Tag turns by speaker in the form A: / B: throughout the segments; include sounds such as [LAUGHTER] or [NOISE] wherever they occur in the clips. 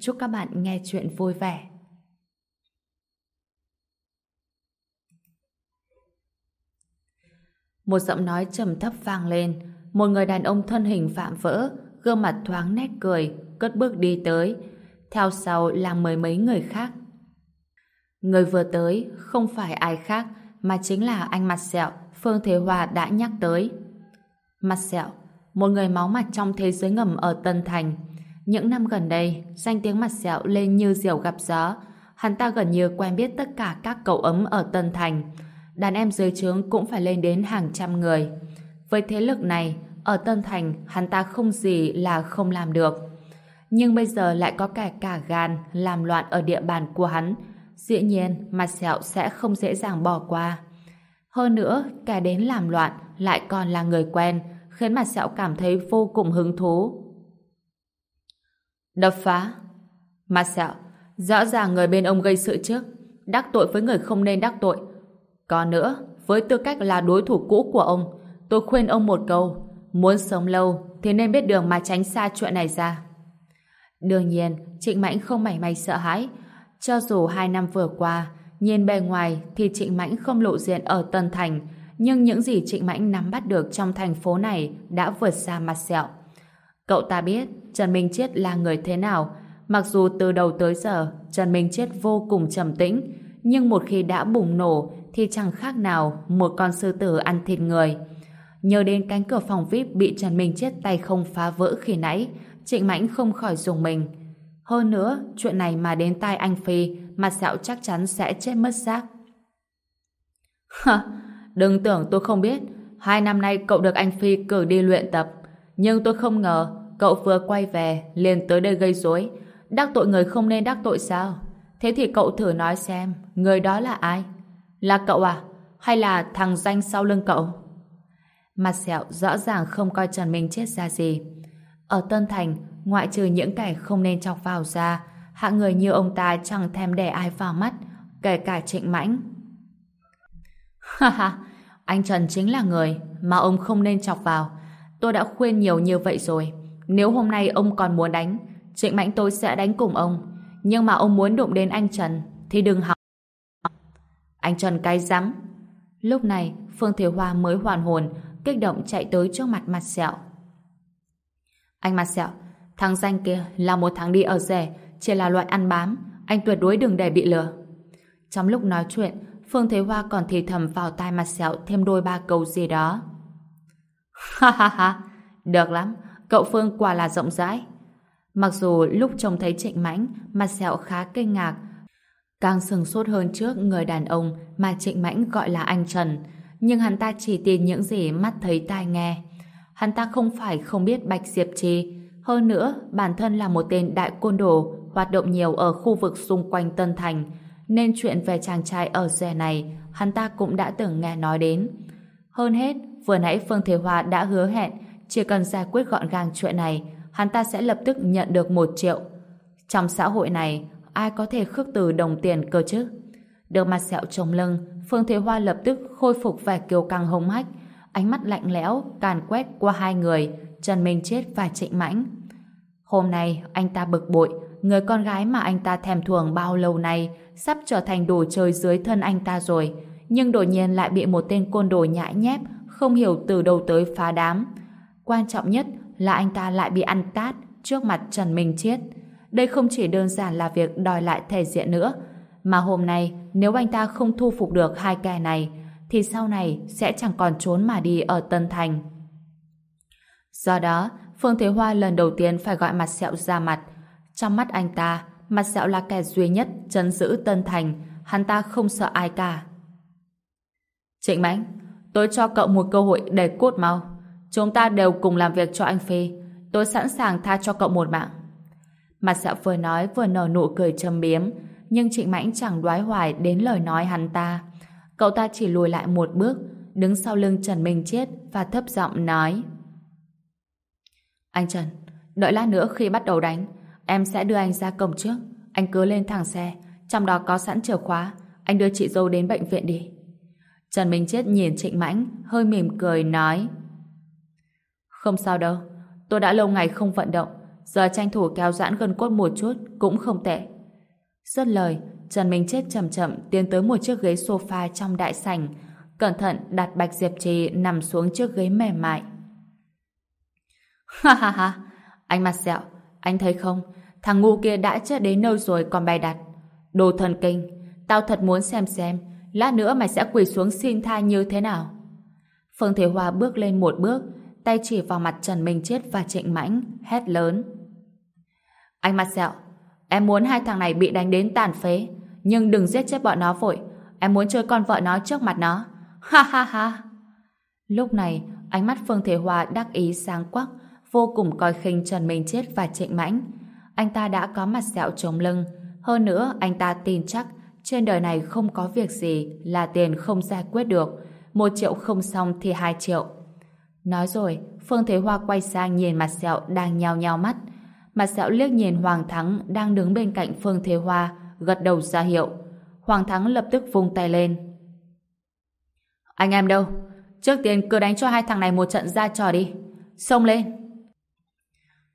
A: Chúc các bạn nghe chuyện vui vẻ. Một giọng nói trầm thấp vang lên. Một người đàn ông thân hình phạm vỡ, gương mặt thoáng nét cười, cất bước đi tới. Theo sau là mười mấy người khác. Người vừa tới không phải ai khác mà chính là anh mặt sẹo Phương Thế Hòa đã nhắc tới. Mặt sẹo, một người máu mặt trong thế giới ngầm ở Tân Thành. Những năm gần đây, danh tiếng mặt sẹo lên như diều gặp gió. Hắn ta gần như quen biết tất cả các cậu ấm ở Tân Thành. Đàn em dưới trướng cũng phải lên đến hàng trăm người. Với thế lực này, ở Tân Thành, hắn ta không gì là không làm được. Nhưng bây giờ lại có kẻ cả gan làm loạn ở địa bàn của hắn. Dĩ nhiên, mặt sẹo sẽ không dễ dàng bỏ qua. Hơn nữa, kẻ đến làm loạn lại còn là người quen, khiến mặt sẹo cảm thấy vô cùng hứng thú. Đập phá. Mặt sẹo, rõ ràng người bên ông gây sự trước, đắc tội với người không nên đắc tội. Còn nữa, với tư cách là đối thủ cũ của ông, tôi khuyên ông một câu, muốn sống lâu thì nên biết đường mà tránh xa chuyện này ra. Đương nhiên, Trịnh Mãnh không mảy may sợ hãi. Cho dù hai năm vừa qua, nhìn bề ngoài thì Trịnh Mãnh không lộ diện ở Tân Thành, nhưng những gì Trịnh Mãnh nắm bắt được trong thành phố này đã vượt xa mặt sẹo. Cậu ta biết Trần Minh Chiết là người thế nào, mặc dù từ đầu tới giờ Trần Minh Chiết vô cùng trầm tĩnh, nhưng một khi đã bùng nổ thì chẳng khác nào một con sư tử ăn thịt người. Nhớ đến cánh cửa phòng VIP bị Trần Minh Chiết tay không phá vỡ khi nãy, Trịnh Mãnh không khỏi dùng mình. Hơn nữa, chuyện này mà đến tai anh Phi, mặt sẹo chắc chắn sẽ chết mất xác. [LAUGHS] Hả, đừng tưởng tôi không biết, hai năm nay cậu được anh Phi cử đi luyện tập, nhưng tôi không ngờ cậu vừa quay về liền tới đây gây rối, đắc tội người không nên đắc tội sao? Thế thì cậu thử nói xem, người đó là ai? Là cậu à? Hay là thằng danh sau lưng cậu? Mặt sẹo rõ ràng không coi Trần Minh chết ra gì. Ở Tân Thành, ngoại trừ những kẻ không nên chọc vào ra, hạng người như ông ta chẳng thèm để ai vào mắt, kể cả trịnh mãnh. Ha ha, anh Trần chính là người mà ông không nên chọc vào. Tôi đã khuyên nhiều như vậy rồi. Nếu hôm nay ông còn muốn đánh, trịnh mãnh tôi sẽ đánh cùng ông. Nhưng mà ông muốn đụng đến anh Trần, thì đừng học. Anh Trần cay rắm. Lúc này, Phương Thế Hoa mới hoàn hồn, kích động chạy tới trước mặt mặt sẹo. Anh mặt sẹo, thằng danh kia là một thằng đi ở rẻ, chỉ là loại ăn bám, anh tuyệt đối đừng để bị lừa. Trong lúc nói chuyện, Phương Thế Hoa còn thì thầm vào tai mặt sẹo thêm đôi ba câu gì đó. [LAUGHS] Ha ha ha, được lắm, cậu Phương quả là rộng rãi. Mặc dù lúc trông thấy trịnh mãnh, mặt sẹo khá kinh ngạc, càng sừng sốt hơn trước người đàn ông mà trịnh mãnh gọi là anh Trần, nhưng hắn ta chỉ tin những gì mắt thấy tai nghe. Hắn ta không phải không biết Bạch Diệp Trì, hơn nữa bản thân là một tên đại côn đồ hoạt động nhiều ở khu vực xung quanh Tân Thành, nên chuyện về chàng trai ở rè này hắn ta cũng đã từng nghe nói đến. Hơn hết, vừa nãy Phương Thế Hoa đã hứa hẹn chỉ cần giải quyết gọn gàng chuyện này, hắn ta sẽ lập tức nhận được một triệu. Trong xã hội này, ai có thể khước từ đồng tiền cơ chứ? Được mặt sẹo trồng lưng, Phương Thế Hoa lập tức khôi phục vẻ kiều căng hống hách, ánh mắt lạnh lẽo, càn quét qua hai người, Trần Minh Chết và Trịnh Mãnh. Hôm nay, anh ta bực bội, người con gái mà anh ta thèm thuồng bao lâu nay sắp trở thành đồ chơi dưới thân anh ta rồi, nhưng đột nhiên lại bị một tên côn đồ nhãi nhép, không hiểu từ đâu tới phá đám. Quan trọng nhất là anh ta lại bị ăn tát trước mặt Trần Minh Chiết. Đây không chỉ đơn giản là việc đòi lại thể diện nữa, mà hôm nay nếu anh ta không thu phục được hai kẻ này, thì sau này sẽ chẳng còn trốn mà đi ở Tân Thành. Do đó, Phương Thế Hoa lần đầu tiên phải gọi mặt sẹo ra mặt. Trong mắt anh ta, mặt sẹo là kẻ duy nhất chấn giữ Tân Thành, hắn ta không sợ ai cả. Trịnh Mãnh, tôi cho cậu một cơ hội để cốt mau. Chúng ta đều cùng làm việc cho anh Phi. Tôi sẵn sàng tha cho cậu một mạng. Mặt sẹo vừa nói vừa nở nụ cười châm biếm, nhưng Trịnh Mãnh chẳng đoái hoài đến lời nói hắn ta. Cậu ta chỉ lùi lại một bước, đứng sau lưng Trần Minh Chết và thấp giọng nói. Anh Trần, đợi lát nữa khi bắt đầu đánh, em sẽ đưa anh ra cổng trước. Anh cứ lên thẳng xe, trong đó có sẵn chìa khóa. Anh đưa chị dâu đến bệnh viện đi. Trần Minh Chết nhìn Trịnh Mãnh, hơi mỉm cười nói. Không sao đâu, tôi đã lâu ngày không vận động, giờ tranh thủ kéo giãn gân cốt một chút cũng không tệ. Dứt lời, Trần Minh Chết chậm chậm tiến tới một chiếc ghế sofa trong đại sảnh, cẩn thận đặt Bạch Diệp Trì nằm xuống chiếc ghế mềm mại. Ha ha ha, anh mặt sẹo, anh thấy không, thằng ngu kia đã chết đến nơi rồi còn bày đặt. Đồ thần kinh, tao thật muốn xem xem, lát nữa mày sẽ quỳ xuống xin tha như thế nào. Phương Thế Hoa bước lên một bước, tay chỉ vào mặt Trần Minh Chết và Trịnh Mãnh, hét lớn. Anh mặt sẹo, em muốn hai thằng này bị đánh đến tàn phế, nhưng đừng giết chết bọn nó vội. Em muốn chơi con vợ nó trước mặt nó. Ha ha ha! Lúc này, ánh mắt Phương Thế hòa đắc ý sáng quắc, vô cùng coi khinh Trần Minh Chết và Trịnh Mãnh. Anh ta đã có mặt sẹo chống lưng. Hơn nữa, anh ta tin chắc trên đời này không có việc gì là tiền không giải quyết được. Một triệu không xong thì hai triệu. Nói rồi, Phương Thế Hoa quay sang nhìn mặt sẹo đang nhao nhao mắt. Mặt sẹo liếc nhìn Hoàng Thắng đang đứng bên cạnh Phương Thế Hoa, gật đầu ra hiệu. Hoàng Thắng lập tức vung tay lên. Anh em đâu? Trước tiên cứ đánh cho hai thằng này một trận ra trò đi. Xông lên!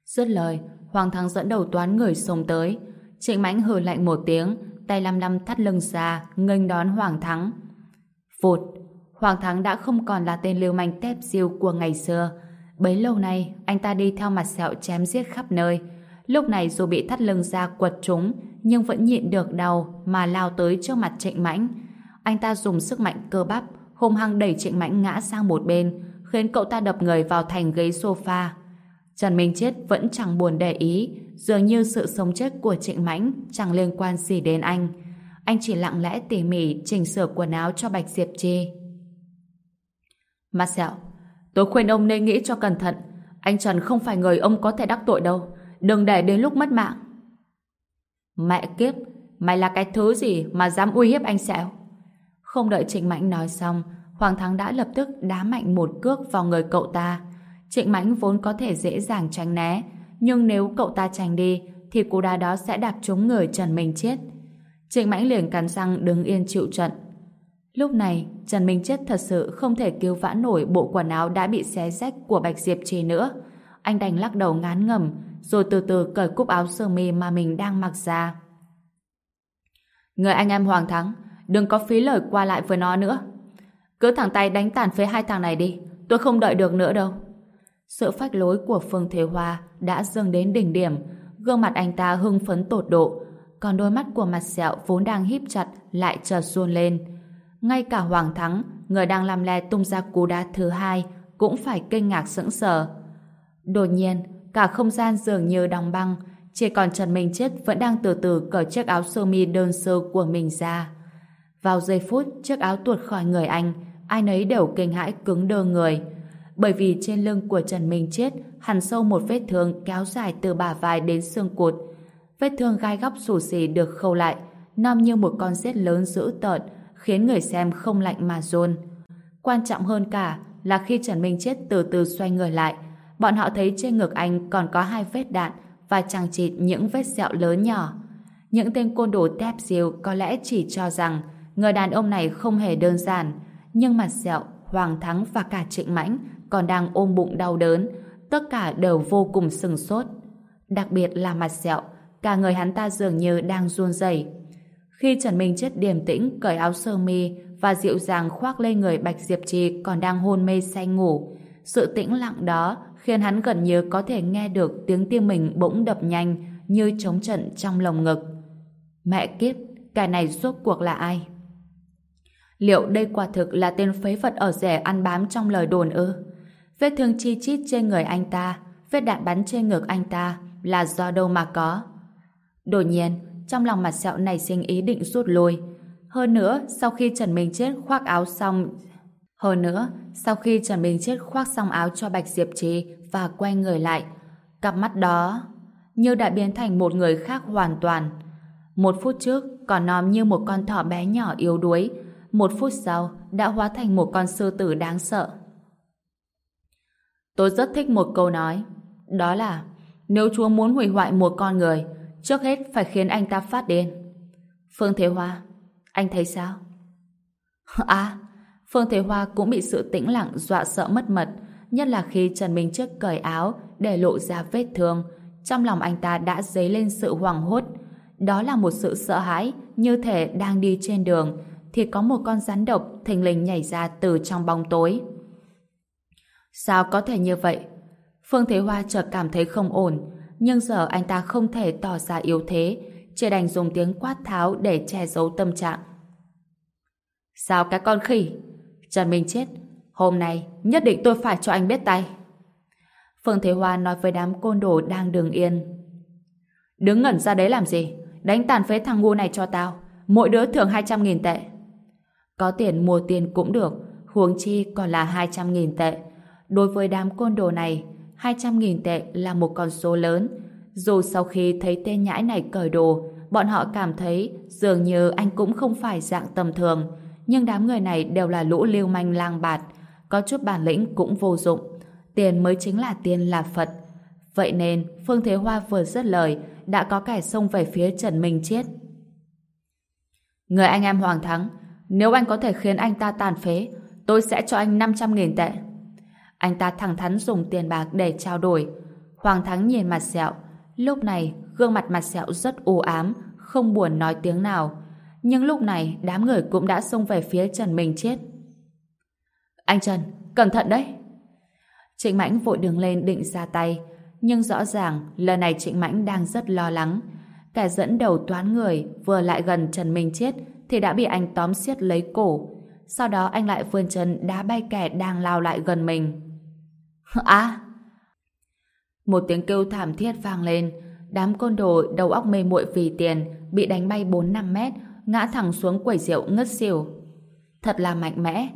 A: Dứt lời, Hoàng Thắng dẫn đầu toán người xông tới. Trịnh Mãnh hừ lạnh một tiếng, tay lăm lăm thắt lưng ra, nghênh đón Hoàng Thắng. vột. Hoàng Thắng đã không còn là tên lưu manh tép diêu của ngày xưa. Bấy lâu nay, anh ta đi theo mặt sẹo chém giết khắp nơi. Lúc này dù bị thắt lưng ra quật trúng, nhưng vẫn nhịn được đau mà lao tới trước mặt Trịnh Mãnh. Anh ta dùng sức mạnh cơ bắp, hung hăng đẩy Trịnh Mãnh ngã sang một bên, khiến cậu ta đập người vào thành ghế sofa. Trần Minh Chết vẫn chẳng buồn để ý, dường như sự sống chết của Trịnh Mãnh chẳng liên quan gì đến anh. Anh chỉ lặng lẽ tỉ mỉ chỉnh sửa quần áo cho Bạch Diệp Chi. Marcel, tôi khuyên ông nên nghĩ cho cẩn thận. Anh Trần không phải người ông có thể đắc tội đâu. Đừng để đến lúc mất mạng. Mẹ kiếp, mày là cái thứ gì mà dám uy hiếp anh Sẹo? Không đợi Trịnh Mạnh nói xong, Hoàng Thắng đã lập tức đá mạnh một cước vào người cậu ta. Trịnh Mãnh vốn có thể dễ dàng tránh né, nhưng nếu cậu ta tránh đi, thì cú đá đó sẽ đạp trúng người Trần Minh Chết. Trịnh Mãnh liền cắn răng đứng yên chịu trận. Lúc này, Trần Minh Chết thật sự không thể cứu vãn nổi bộ quần áo đã bị xé rách của Bạch Diệp Trì nữa. Anh đành lắc đầu ngán ngầm, rồi từ từ cởi cúc áo sơ mi mà mình đang mặc ra. Người anh em Hoàng Thắng, đừng có phí lời qua lại với nó nữa. Cứ thẳng tay đánh tàn phế hai thằng này đi, tôi không đợi được nữa đâu. Sự phách lối của Phương Thế Hoa đã dâng đến đỉnh điểm, gương mặt anh ta hưng phấn tột độ, còn đôi mắt của mặt sẹo vốn đang híp chặt lại chợt run lên. Ngay cả Hoàng Thắng, người đang làm le tung ra cú đá thứ hai, cũng phải kinh ngạc sững sờ. Đột nhiên, cả không gian dường như đóng băng, chỉ còn Trần Minh Chết vẫn đang từ từ cởi chiếc áo sơ mi đơn sơ của mình ra. Vào giây phút chiếc áo tuột khỏi người anh, ai nấy đều kinh hãi cứng đơ người. Bởi vì trên lưng của Trần Minh Chết hằn sâu một vết thương kéo dài từ bả vai đến xương cột. Vết thương gai góc xù xì được khâu lại, nom như một con rết lớn dữ tợn, khiến người xem không lạnh mà rôn. Quan trọng hơn cả là khi Trần Minh Chết từ từ xoay người lại, bọn họ thấy trên ngực anh còn có hai vết đạn và chẳng chịt những vết sẹo lớn nhỏ. Những tên côn đồ tép diêu có lẽ chỉ cho rằng người đàn ông này không hề đơn giản, nhưng mặt sẹo, Hoàng Thắng và cả Trịnh Mãnh còn đang ôm bụng đau đớn, tất cả đều vô cùng sừng sốt. Đặc biệt là mặt sẹo, cả người hắn ta dường như đang run rẩy. Khi Trần Minh Chết điềm tĩnh cởi áo sơ mi và dịu dàng khoác lên người Bạch Diệp Trì còn đang hôn mê say ngủ, sự tĩnh lặng đó khiến hắn gần như có thể nghe được tiếng tim mình bỗng đập nhanh như trống trận trong lồng ngực. Mẹ kiếp, cái này suốt cuộc là ai? Liệu đây quả thực là tên phế vật ở rẻ ăn bám trong lời đồn ư? Vết thương chi chít trên người anh ta, vết đạn bắn trên ngực anh ta là do đâu mà có? Đột nhiên, trong lòng mặt sẹo này sinh ý định rút lui. Hơn nữa, sau khi Trần Minh Chết khoác áo xong... Hơn nữa, sau khi Trần Minh Chết khoác xong áo cho Bạch Diệp Trì và quay người lại, cặp mắt đó... như đã biến thành một người khác hoàn toàn. Một phút trước còn nòm như một con thỏ bé nhỏ yếu đuối, một phút sau đã hóa thành một con sư tử đáng sợ. Tôi rất thích một câu nói, đó là nếu Chúa muốn hủy hoại một con người, trước hết phải khiến anh ta phát điên. Phương Thế Hoa, anh thấy sao? [LAUGHS] À, Phương Thế Hoa cũng bị sự tĩnh lặng dọa sợ mất mật, nhất là khi Trần Minh Trước cởi áo để lộ ra vết thương, trong lòng anh ta đã dấy lên sự hoảng hốt. Đó là một sự sợ hãi, như thể đang đi trên đường, thì có một con rắn độc thình lình nhảy ra từ trong bóng tối. Sao có thể như vậy? Phương Thế Hoa chợt cảm thấy không ổn, nhưng giờ anh ta không thể tỏ ra yếu thế, chỉ đành dùng tiếng quát tháo để che giấu tâm trạng. Sao cái con khỉ? Trần Minh chết, hôm nay nhất định tôi phải cho anh biết tay. Phương Thế Hoa nói với đám côn đồ đang đường yên. Đứng ngẩn ra đấy làm gì? Đánh tàn phế thằng ngu này cho tao. Mỗi đứa thưởng 200.000 tệ. Có tiền mua tiền cũng được, huống chi còn là 200.000 tệ. Đối với đám côn đồ này, 200.000 tệ là một con số lớn. Dù sau khi thấy tên nhãi này cởi đồ, bọn họ cảm thấy dường như anh cũng không phải dạng tầm thường. Nhưng đám người này đều là lũ lưu manh lang bạt, có chút bản lĩnh cũng vô dụng. Tiền mới chính là tiền là Phật. Vậy nên, Phương Thế Hoa vừa dứt lời, đã có kẻ xông về phía Trần Minh Chiết. Người anh em Hoàng Thắng, nếu anh có thể khiến anh ta tàn phế, tôi sẽ cho anh 500.000 tệ. Anh ta thẳng thắn dùng tiền bạc để trao đổi. Hoàng Thắng nhìn mặt sẹo. Lúc này, gương mặt mặt sẹo rất u ám, không buồn nói tiếng nào. Nhưng lúc này, đám người cũng đã xông về phía Trần Minh Chết. Anh Trần, cẩn thận đấy! Trịnh Mãnh vội đứng lên định ra tay, nhưng rõ ràng lần này Trịnh Mãnh đang rất lo lắng. Kẻ dẫn đầu toán người vừa lại gần Trần Minh Chết thì đã bị anh tóm siết lấy cổ. Sau đó anh lại vươn chân đá bay kẻ đang lao lại gần mình. [LAUGHS] À! Một tiếng kêu thảm thiết vang lên. Đám côn đồ đầu óc mê muội vì tiền, bị đánh bay 4-5 mét, ngã thẳng xuống quầy rượu ngất xỉu. Thật là mạnh mẽ.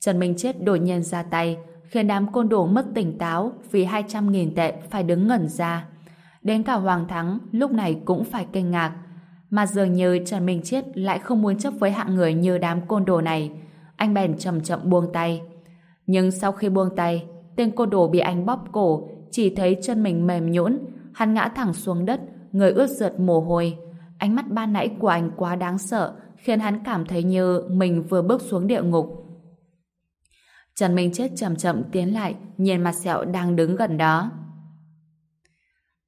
A: Trần Minh Chết đột nhiên ra tay, khiến đám côn đồ mất tỉnh táo vì 200.000 tệ phải đứng ngẩn ra. Đến cả Hoàng Thắng, lúc này cũng phải kinh ngạc. Mà dường như Trần Minh Chiết lại không muốn chấp với hạng người như đám côn đồ này. Anh bèn chậm chậm buông tay. Nhưng sau khi buông tay, tên cô đồ bị anh bóp cổ, chỉ thấy chân mình mềm nhũn, hắn ngã thẳng xuống đất, người ướt rượt mồ hôi. Ánh mắt ban nãy của anh quá đáng sợ, khiến hắn cảm thấy như mình vừa bước xuống địa ngục. Trần Minh Chết chậm chậm tiến lại, nhìn mặt sẹo đang đứng gần đó.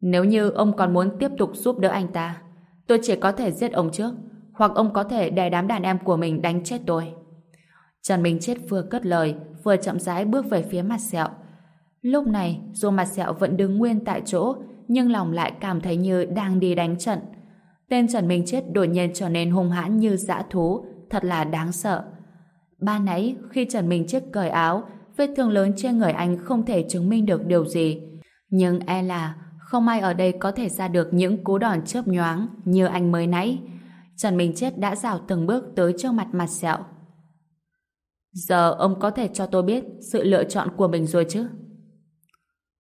A: Nếu như ông còn muốn tiếp tục giúp đỡ anh ta, tôi chỉ có thể giết ông trước, hoặc ông có thể để đám đàn em của mình đánh chết tôi. Trần Minh Chết vừa cất lời, vừa chậm rãi bước về phía mặt sẹo. Lúc này, dù mặt sẹo vẫn đứng nguyên tại chỗ, nhưng lòng lại cảm thấy như đang đi đánh trận. Tên Trần Minh Chết đột nhiên trở nên hung hãn như dã thú, thật là đáng sợ. Ba nãy, khi Trần Minh Chết cởi áo, vết thương lớn trên người anh không thể chứng minh được điều gì. Nhưng e là không ai ở đây có thể ra được những cú đòn chớp nhoáng như anh mới nãy. Trần Minh Chết đã rào từng bước tới trước mặt mặt sẹo. Giờ ông có thể cho tôi biết sự lựa chọn của mình rồi chứ?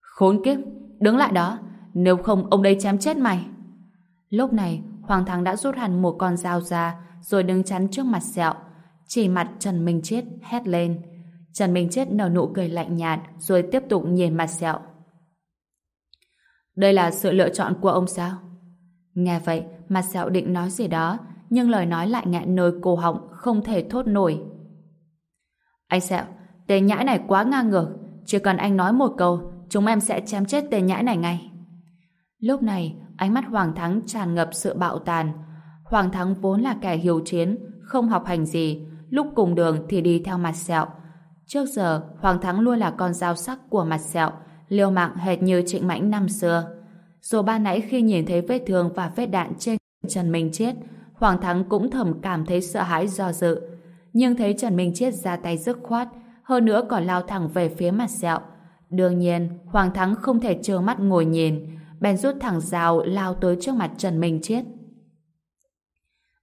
A: Khốn kiếp, đứng lại đó, nếu không ông đây chém chết mày. Lúc này, Hoàng Thắng đã rút hẳn một con dao ra rồi đứng chắn trước mặt sẹo. Chỉ mặt Trần Minh Chết hét lên. Trần Minh Chết nở nụ cười lạnh nhạt rồi tiếp tục nhìn mặt sẹo. Đây là sự lựa chọn của ông sao? Nghe vậy, mặt sẹo định nói gì đó, nhưng lời nói lại ngẹn nơi cổ họng, không thể thốt nổi. Anh sẹo, tên nhãi này quá ngang ngược, chỉ cần anh nói một câu, chúng em sẽ chém chết tên nhãi này ngay. Lúc này, ánh mắt Hoàng Thắng tràn ngập sự bạo tàn. Hoàng Thắng vốn là kẻ hiếu chiến, không học hành gì, lúc cùng đường thì đi theo mặt sẹo. Trước giờ, Hoàng Thắng luôn là con dao sắc của mặt sẹo, liều mạng hệt như trịnh mãnh năm xưa. Dù ba nãy khi nhìn thấy vết thương và vết đạn trên Trần Minh Chết, Hoàng Thắng cũng thầm cảm thấy sợ hãi do dự. Nhưng thấy Trần Minh Chết ra tay dứt khoát, hơn nữa còn lao thẳng về phía mặt sẹo. Đương nhiên, Hoàng Thắng không thể trơ mắt ngồi nhìn, bèn rút thẳng dao lao tới trước mặt Trần Minh Chết.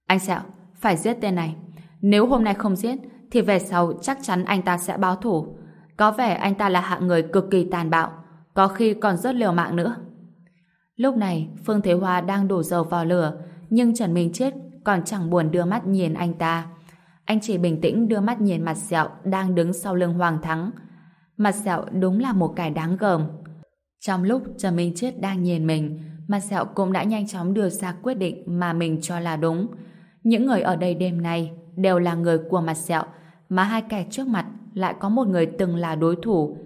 A: Anh sẹo, phải giết tên này. Nếu hôm nay không giết, thì về sau chắc chắn anh ta sẽ báo thủ. Có vẻ anh ta là hạng người cực kỳ tàn bạo, có khi còn rất liều mạng nữa. Lúc này, Phương Thế Hoa đang đổ dầu vào lửa, nhưng Trần Minh Chết còn chẳng buồn đưa mắt nhìn anh ta. Anh chỉ bình tĩnh đưa mắt nhìn mặt sẹo đang đứng sau lưng Hoàng Thắng. Mặt sẹo đúng là một cái đáng gờm. Trong lúc Trần Minh Chết đang nhìn mình, mặt sẹo cũng đã nhanh chóng đưa ra quyết định mà mình cho là đúng. Những người ở đây đêm nay đều là người của mặt sẹo, mà hai kẻ trước mặt lại có một người từng là đối thủ.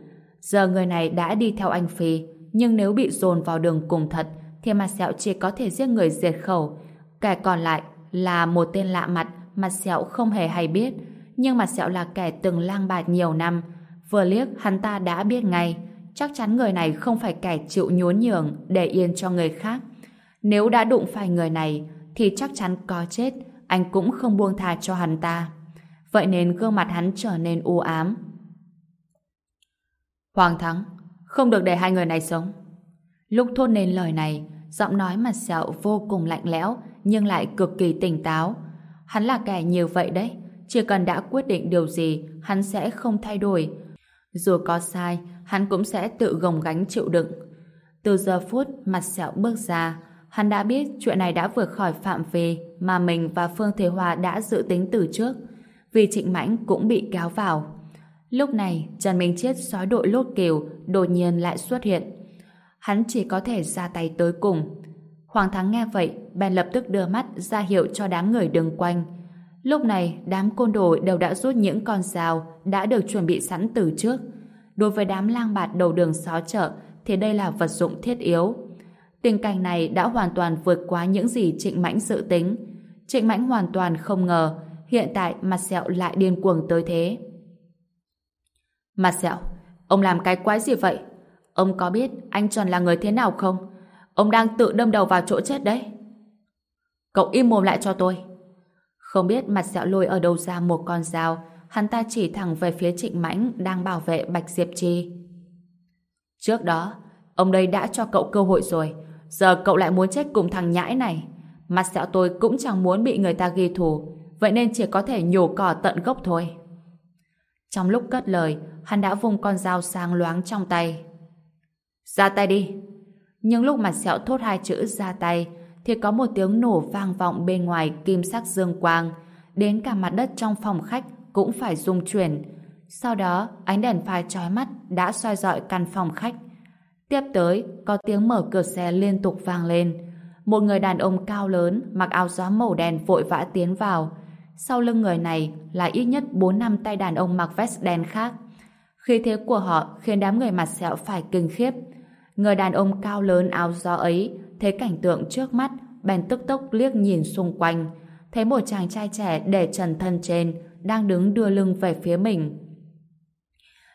A: Giờ người này đã đi theo anh Phi, nhưng nếu bị dồn vào đường cùng thật, thì mặt sẹo chỉ có thể giết người diệt khẩu. Kẻ còn lại là một tên lạ mặt mặt sẹo không hề hay biết, nhưng mặt sẹo là kẻ từng lang bạt nhiều năm. Vừa liếc hắn ta đã biết ngay, chắc chắn người này không phải kẻ chịu nhún nhường để yên cho người khác. Nếu đã đụng phải người này, thì chắc chắn có chết, anh cũng không buông tha cho hắn ta. Vậy nên gương mặt hắn trở nên u ám. Hoàng Thắng, không được để hai người này sống. Lúc thốt nên lời này, giọng nói mặt sẹo vô cùng lạnh lẽo, nhưng lại cực kỳ tỉnh táo. Hắn là kẻ như vậy đấy, chỉ cần đã quyết định điều gì, hắn sẽ không thay đổi. Dù có sai, hắn cũng sẽ tự gồng gánh chịu đựng. Từ giờ phút mặt sẹo bước ra, hắn đã biết chuyện này đã vượt khỏi phạm vi mà mình và Phương Thế Hòa đã dự tính từ trước, vì Trịnh Mãnh cũng bị kéo vào. Lúc này, Trần Minh chiết sói đội lốt kiều đột nhiên lại xuất hiện. Hắn chỉ có thể ra tay tới cùng. Hoàng Thắng nghe vậy, bèn lập tức đưa mắt ra hiệu cho đám người đứng quanh. Lúc này, đám côn đồ đều đã rút những con dao đã được chuẩn bị sẵn từ trước. Đối với đám lang bạt đầu đường xó chợ, thì đây là vật dụng thiết yếu. Tình cảnh này đã hoàn toàn vượt qua những gì Trịnh Mãnh dự tính. Trịnh Mãnh hoàn toàn không ngờ hiện tại mặt sẹo lại điên cuồng tới thế. Mặt sẹo, ông làm cái quái gì vậy? Ông có biết anh Trần là người thế nào không? Ông đang tự đâm đầu vào chỗ chết đấy. Cậu im mồm lại cho tôi. Không biết mặt sẹo lôi ở đâu ra một con dao, hắn ta chỉ thẳng về phía trịnh mãnh đang bảo vệ Bạch Diệp Chi. Trước đó, ông đây đã cho cậu cơ hội rồi, giờ cậu lại muốn chết cùng thằng nhãi này. Mặt sẹo tôi cũng chẳng muốn bị người ta ghi thù, vậy nên chỉ có thể nhổ cỏ tận gốc thôi. Trong lúc cất lời, hắn đã vung con dao sang loáng trong tay. Ra tay đi! Nhưng lúc mặt sẹo thốt hai chữ ra tay, thì có một tiếng nổ vang vọng bên ngoài kim sắc dương quang, đến cả mặt đất trong phòng khách cũng phải rung chuyển. Sau đó, ánh đèn pha chói mắt đã soi dọi căn phòng khách. Tiếp tới, có tiếng mở cửa xe liên tục vang lên. Một người đàn ông cao lớn, mặc áo gió màu đen vội vã tiến vào. Sau lưng người này là ít nhất 4 năm tay đàn ông mặc vest đen khác. Khi thế của họ khiến đám người mặt sẹo phải kinh khiếp. Người đàn ông cao lớn áo gió ấy thấy cảnh tượng trước mắt bèn tức tốc liếc nhìn xung quanh thấy một chàng trai trẻ để trần thân trên đang đứng đưa lưng về phía mình.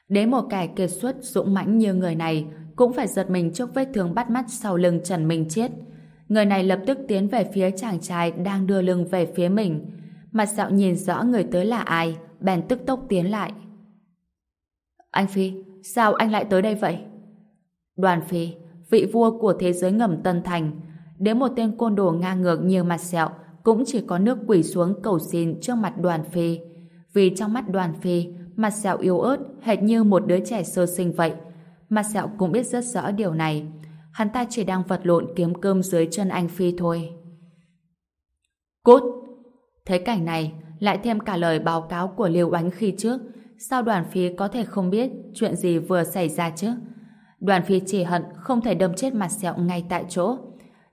A: Đến một kẻ kiệt xuất dũng mãnh như người này cũng phải giật mình trước vết thương bắt mắt sau lưng Trần Minh Chiết. Người này lập tức tiến về phía chàng trai đang đưa lưng về phía mình. Mặt dạo nhìn rõ người tới là ai, bèn tức tốc tiến lại. Anh Phi, sao anh lại tới đây vậy? Đoàn Phi, vị vua của thế giới ngầm Tân Thành, đến một tên côn đồ ngang ngược như mặt sẹo cũng chỉ có nước quỷ xuống cầu xin trước mặt đoàn phi. Vì trong mắt đoàn phi, mặt sẹo yếu ớt hệt như một đứa trẻ sơ sinh vậy. Mặt sẹo cũng biết rất rõ điều này. Hắn ta chỉ đang vật lộn kiếm cơm dưới chân anh Phi thôi. Cút! Thấy cảnh này, lại thêm cả lời báo cáo của Liêu Oánh khi trước, sao đoàn phi có thể không biết chuyện gì vừa xảy ra chứ? Đoàn phi chỉ hận không thể đâm chết mặt sẹo ngay tại chỗ.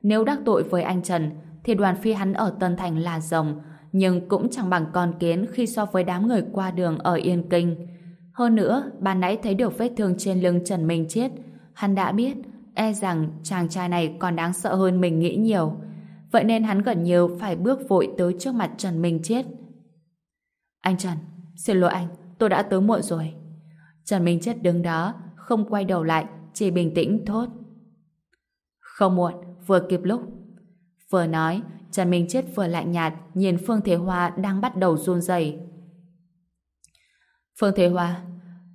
A: Nếu đắc tội với anh Trần, thì đoàn phi hắn ở Tân Thành là rồng, nhưng cũng chẳng bằng con kiến khi so với đám người qua đường ở Yên Kinh. Hơn nữa, ban nãy thấy được vết thương trên lưng Trần Minh Chết, hắn đã biết, e rằng chàng trai này còn đáng sợ hơn mình nghĩ nhiều. Vậy nên hắn gần như phải bước vội tới trước mặt Trần Minh Chết. Anh Trần, xin lỗi anh, tôi đã tới muộn rồi. Trần Minh Chết đứng đó, không quay đầu lại, chỉ bình tĩnh thốt. Không muộn, vừa kịp lúc. Vừa nói, Trần Minh Chết vừa lạnh nhạt nhìn Phương Thế Hoa đang bắt đầu run rẩy. Phương Thế Hoa,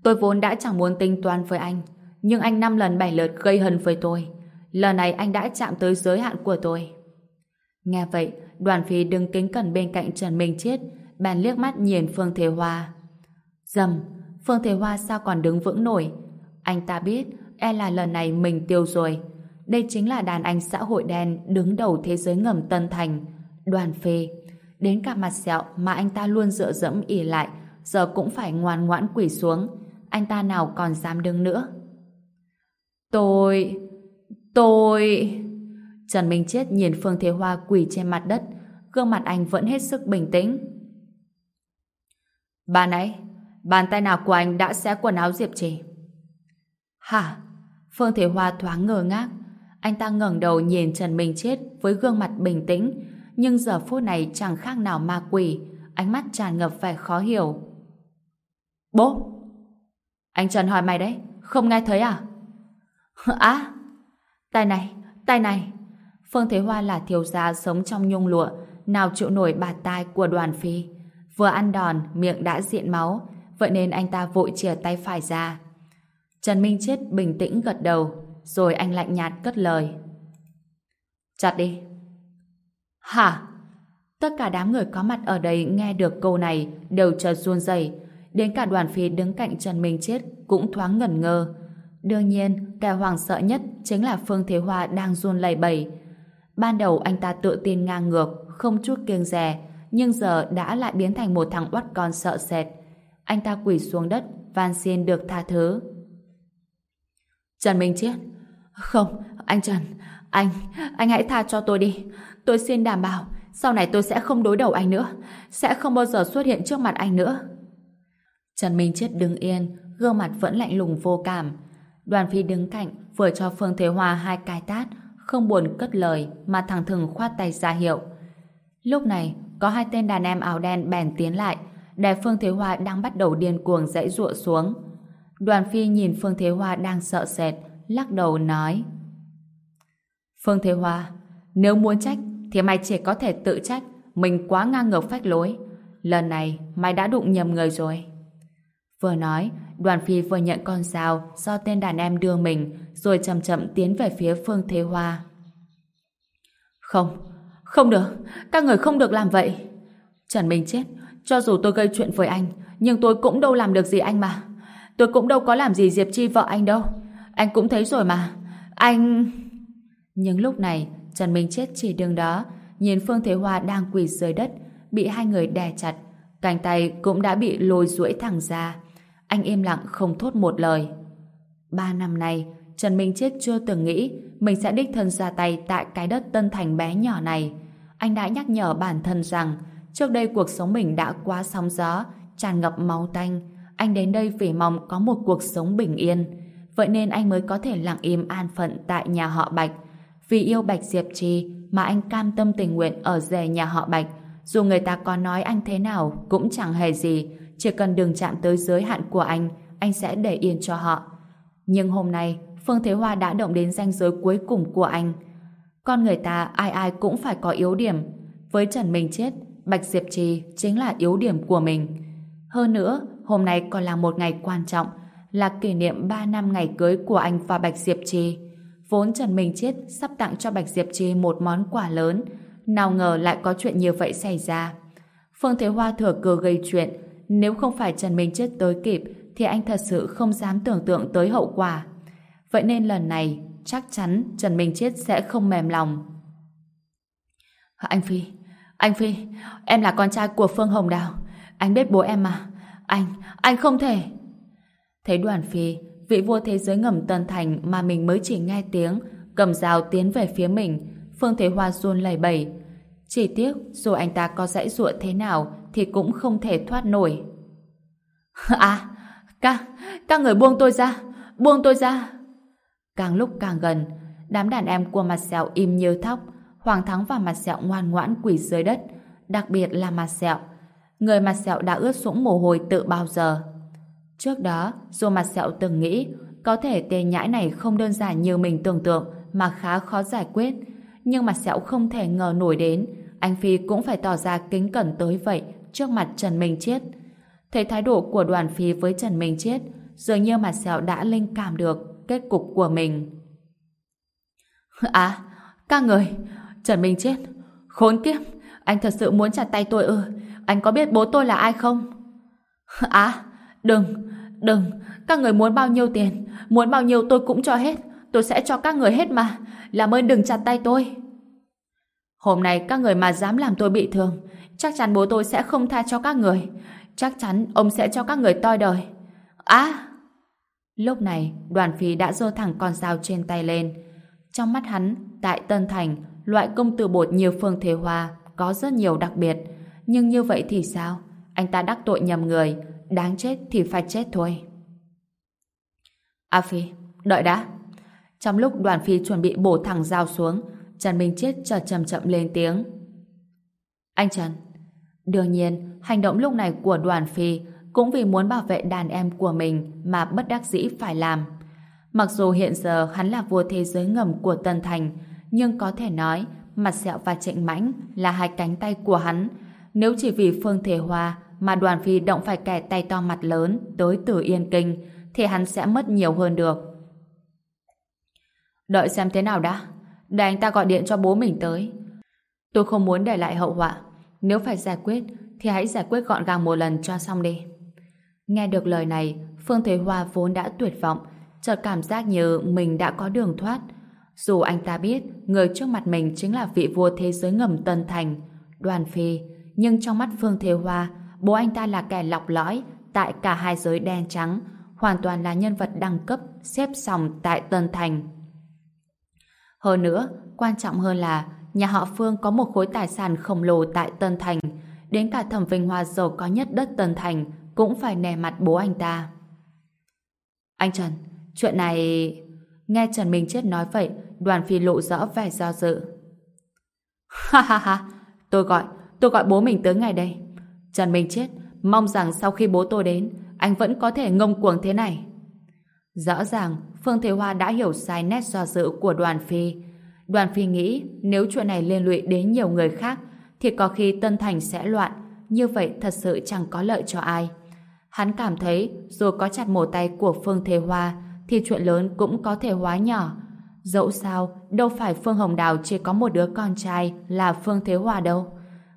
A: tôi vốn đã chẳng muốn tính toán với anh, nhưng anh năm lần bảy lượt gây hấn với tôi. Lần này anh đã chạm tới giới hạn của tôi. Nghe vậy, đoàn phi đứng kính cẩn bên cạnh Trần Minh Chết, bàn liếc mắt nhìn Phương Thế Hoa. Dầm, Phương Thế Hoa sao còn đứng vững nổi? Anh ta biết, e là lần này mình tiêu rồi. Đây chính là đàn anh xã hội đen đứng đầu thế giới ngầm Tân Thành, đoàn phê. Đến cả mặt sẹo mà anh ta luôn dựa dẫm ỉ lại, giờ cũng phải ngoan ngoãn quỷ xuống. Anh ta nào còn dám đứng nữa. Tôi... tôi... Trần Minh Chết nhìn Phương Thế Hoa quỳ trên mặt đất, gương mặt anh vẫn hết sức bình tĩnh. Bà nãy, bàn tay nào của anh đã xé quần áo Diệp Trì? Hả? Phương Thế Hoa thoáng ngờ ngác. Anh ta ngẩng đầu nhìn Trần Minh Chết với gương mặt bình tĩnh, nhưng giờ phút này chẳng khác nào ma quỷ, ánh mắt tràn ngập vẻ khó hiểu. Bố! Anh Trần hỏi mày đấy, không nghe thấy à? Á! tay này, tay này! Phương Thế Hoa là thiếu gia sống trong nhung lụa, nào chịu nổi bạt tai của đoàn phi. Vừa ăn đòn, miệng đã diện máu, vậy nên anh ta vội chìa tay phải ra. Trần Minh Chết bình tĩnh gật đầu, rồi anh lạnh nhạt cất lời. Chặt đi. Hả? Tất cả đám người có mặt ở đây nghe được câu này đều chợt run rẩy, đến cả đoàn phi đứng cạnh Trần Minh Chết cũng thoáng ngẩn ngơ. Đương nhiên, kẻ hoàng sợ nhất chính là Phương Thế Hoa đang run lẩy bẩy. Ban đầu anh ta tự tin ngang ngược, không chút kiêng dè, nhưng giờ đã lại biến thành một thằng oắt con sợ sệt. Anh ta quỳ xuống đất, van xin được tha thứ. Trần Minh Chiết Không, anh Trần Anh, anh hãy tha cho tôi đi. Tôi xin đảm bảo Sau này tôi sẽ không đối đầu anh nữa Sẽ không bao giờ xuất hiện trước mặt anh nữa. Trần Minh Chiết đứng yên Gương mặt vẫn lạnh lùng vô cảm. Đoàn phi đứng cạnh Vừa cho Phương Thế Hoa hai cái tát Không buồn cất lời Mà thằng thừng khoát tay ra hiệu. Lúc này có hai tên đàn em áo đen bèn tiến lại đè Phương Thế Hoa đang bắt đầu điên cuồng dãy ruộng xuống. Đoàn phi nhìn Phương Thế Hoa đang sợ sệt, lắc đầu nói. Phương Thế Hoa, nếu muốn trách, thì mày chỉ có thể tự trách, mình quá ngang ngược phách lối. Lần này, mày đã đụng nhầm người rồi. Vừa nói, đoàn phi vừa nhận con dao do tên đàn em đưa mình, rồi chậm chậm tiến về phía Phương Thế Hoa. Không, không được, các người không được làm vậy. Trần Minh chết, cho dù tôi gây chuyện với anh, nhưng tôi cũng đâu làm được gì anh mà. Tôi cũng đâu có làm gì Diệp Chi vợ anh đâu. Anh cũng thấy rồi mà. Anh... Nhưng lúc này, Trần Minh Chết chỉ đường đó, nhìn Phương Thế Hoa đang quỳ dưới đất, bị hai người đè chặt. Cánh tay cũng đã bị lôi duỗi thẳng ra. Anh im lặng không thốt một lời. Ba năm nay, Trần Minh Chết chưa từng nghĩ mình sẽ đích thân ra tay tại cái đất Tân Thành bé nhỏ này. Anh đã nhắc nhở bản thân rằng trước đây cuộc sống mình đã quá sóng gió, tràn ngập máu tanh, anh đến đây vì mong có một cuộc sống bình yên. Vậy nên anh mới có thể lặng im an phận tại nhà họ Bạch. Vì yêu Bạch Diệp Trì mà anh cam tâm tình nguyện ở rể nhà họ Bạch. Dù người ta có nói anh thế nào cũng chẳng hề gì. Chỉ cần đừng chạm tới giới hạn của anh, anh sẽ để yên cho họ. Nhưng hôm nay, Phương Thế Hoa đã động đến ranh giới cuối cùng của anh. Con người ta ai ai cũng phải có yếu điểm. Với Trần Minh Chết, Bạch Diệp Trì chính là yếu điểm của mình. Hơn nữa, hôm nay còn là một ngày quan trọng, là kỷ niệm 3 năm ngày cưới của anh và Bạch Diệp Trì. Vốn Trần Minh Chết sắp tặng cho Bạch Diệp Trì một món quà lớn, nào ngờ lại có chuyện như vậy xảy ra. Phương Thế Hoa thừa cơ gây chuyện, nếu không phải Trần Minh Chết tới kịp, thì anh thật sự không dám tưởng tượng tới hậu quả. Vậy nên lần này, chắc chắn Trần Minh Chết sẽ không mềm lòng. Anh Phi, anh Phi, em là con trai của Phương Hồng Đào. Anh biết bố em mà. Anh, anh không thể. Thấy đoàn phi, vị vua thế giới ngầm tân thành mà mình mới chỉ nghe tiếng, cầm dao tiến về phía mình, Phương Thế Hoa run lẩy bẩy. Chỉ tiếc, dù anh ta có dãy ruộng thế nào, thì cũng không thể thoát nổi. À, các, các người buông tôi ra, buông tôi ra. Càng lúc càng gần, đám đàn em của mặt sẹo im như thóc, Hoàng Thắng và mặt sẹo ngoan ngoãn quỳ dưới đất, đặc biệt là mặt sẹo, người mặt sẹo đã ướt sũng mồ hôi tự bao giờ. Trước đó, dù mặt sẹo từng nghĩ có thể tên nhãi này không đơn giản như mình tưởng tượng mà khá khó giải quyết, nhưng mặt sẹo không thể ngờ nổi đến anh Phi cũng phải tỏ ra kính cẩn tới vậy trước mặt Trần Minh Chiết. Thấy thái độ của đoàn Phi với Trần Minh Chiết, dường như mặt sẹo đã linh cảm được kết cục của mình. [LAUGHS] À, các người, Trần Minh Chiết, khốn kiếp, anh thật sự muốn chặt tay tôi ư? Anh có biết bố tôi là ai không? [LAUGHS] À, đừng, đừng, các người muốn bao nhiêu tiền, muốn bao nhiêu tôi cũng cho hết. tôi sẽ cho các người hết mà. Làm ơn đừng chặt tay tôi. Hôm nay các người mà dám làm tôi bị thương, chắc chắn bố tôi sẽ không tha cho các người. Chắc chắn ông sẽ cho các người toi đời. Á! Lúc này, đoàn phi đã giơ thẳng con dao trên tay lên. Trong mắt hắn, tại Tân Thành, loại công tử bột nhiều Phương Thế Hoa có rất nhiều đặc biệt. Nhưng như vậy thì sao? Anh ta đắc tội nhầm người, đáng chết thì phải chết thôi. A Phi, đợi đã. Trong lúc đoàn phi chuẩn bị bổ thẳng dao xuống, Trần Minh Chết chợt chậm chậm lên tiếng. Anh Trần, đương nhiên, hành động lúc này của đoàn phi cũng vì muốn bảo vệ đàn em của mình mà bất đắc dĩ phải làm. Mặc dù hiện giờ hắn là vua thế giới ngầm của Tân Thành, nhưng có thể nói mặt sẹo và trịnh mãnh là hai cánh tay của hắn. Nếu chỉ vì Phương Thể Hoa mà đoàn phi động phải kẻ tay to mặt lớn tới từ Yên Kinh, thì hắn sẽ mất nhiều hơn được. Đợi xem thế nào đã. Để anh ta gọi điện cho bố mình tới. Tôi không muốn để lại hậu họa. Nếu phải giải quyết, thì hãy giải quyết gọn gàng một lần cho xong đi. Nghe được lời này, Phương Thế Hoa vốn đã tuyệt vọng, chợt cảm giác như mình đã có đường thoát. Dù anh ta biết người trước mặt mình chính là vị vua thế giới ngầm Tân Thành, Đoàn Phi, nhưng trong mắt Phương Thế Hoa, bố anh ta là kẻ lọc lõi tại cả hai giới đen trắng, hoàn toàn là nhân vật đẳng cấp xếp sòng tại Tân Thành. Hơn nữa, quan trọng hơn là nhà họ Phương có một khối tài sản khổng lồ tại Tân Thành, đến cả thẩm vinh hoa giàu có nhất đất Tân Thành cũng phải nè mặt bố anh ta. Anh Trần, chuyện này... Nghe Trần Minh Chết nói vậy, đoàn phi lộ rõ vẻ do dự. Ha ha ha, tôi gọi, tôi gọi bố mình tới ngày đây. Trần Minh Chết, mong rằng sau khi bố tôi đến, anh vẫn có thể ngông cuồng thế này. Rõ ràng, Phương Thế Hoa đã hiểu sai nét do dự của đoàn phi. Đoàn phi nghĩ nếu chuyện này liên lụy đến nhiều người khác thì có khi Tân Thành sẽ loạn. Như vậy thật sự chẳng có lợi cho ai. Hắn cảm thấy dù có chặt mổ tay của Phương Thế Hoa thì chuyện lớn cũng có thể hóa nhỏ. Dẫu sao, đâu phải Phương Hồng Đào chỉ có một đứa con trai là Phương Thế Hoa đâu.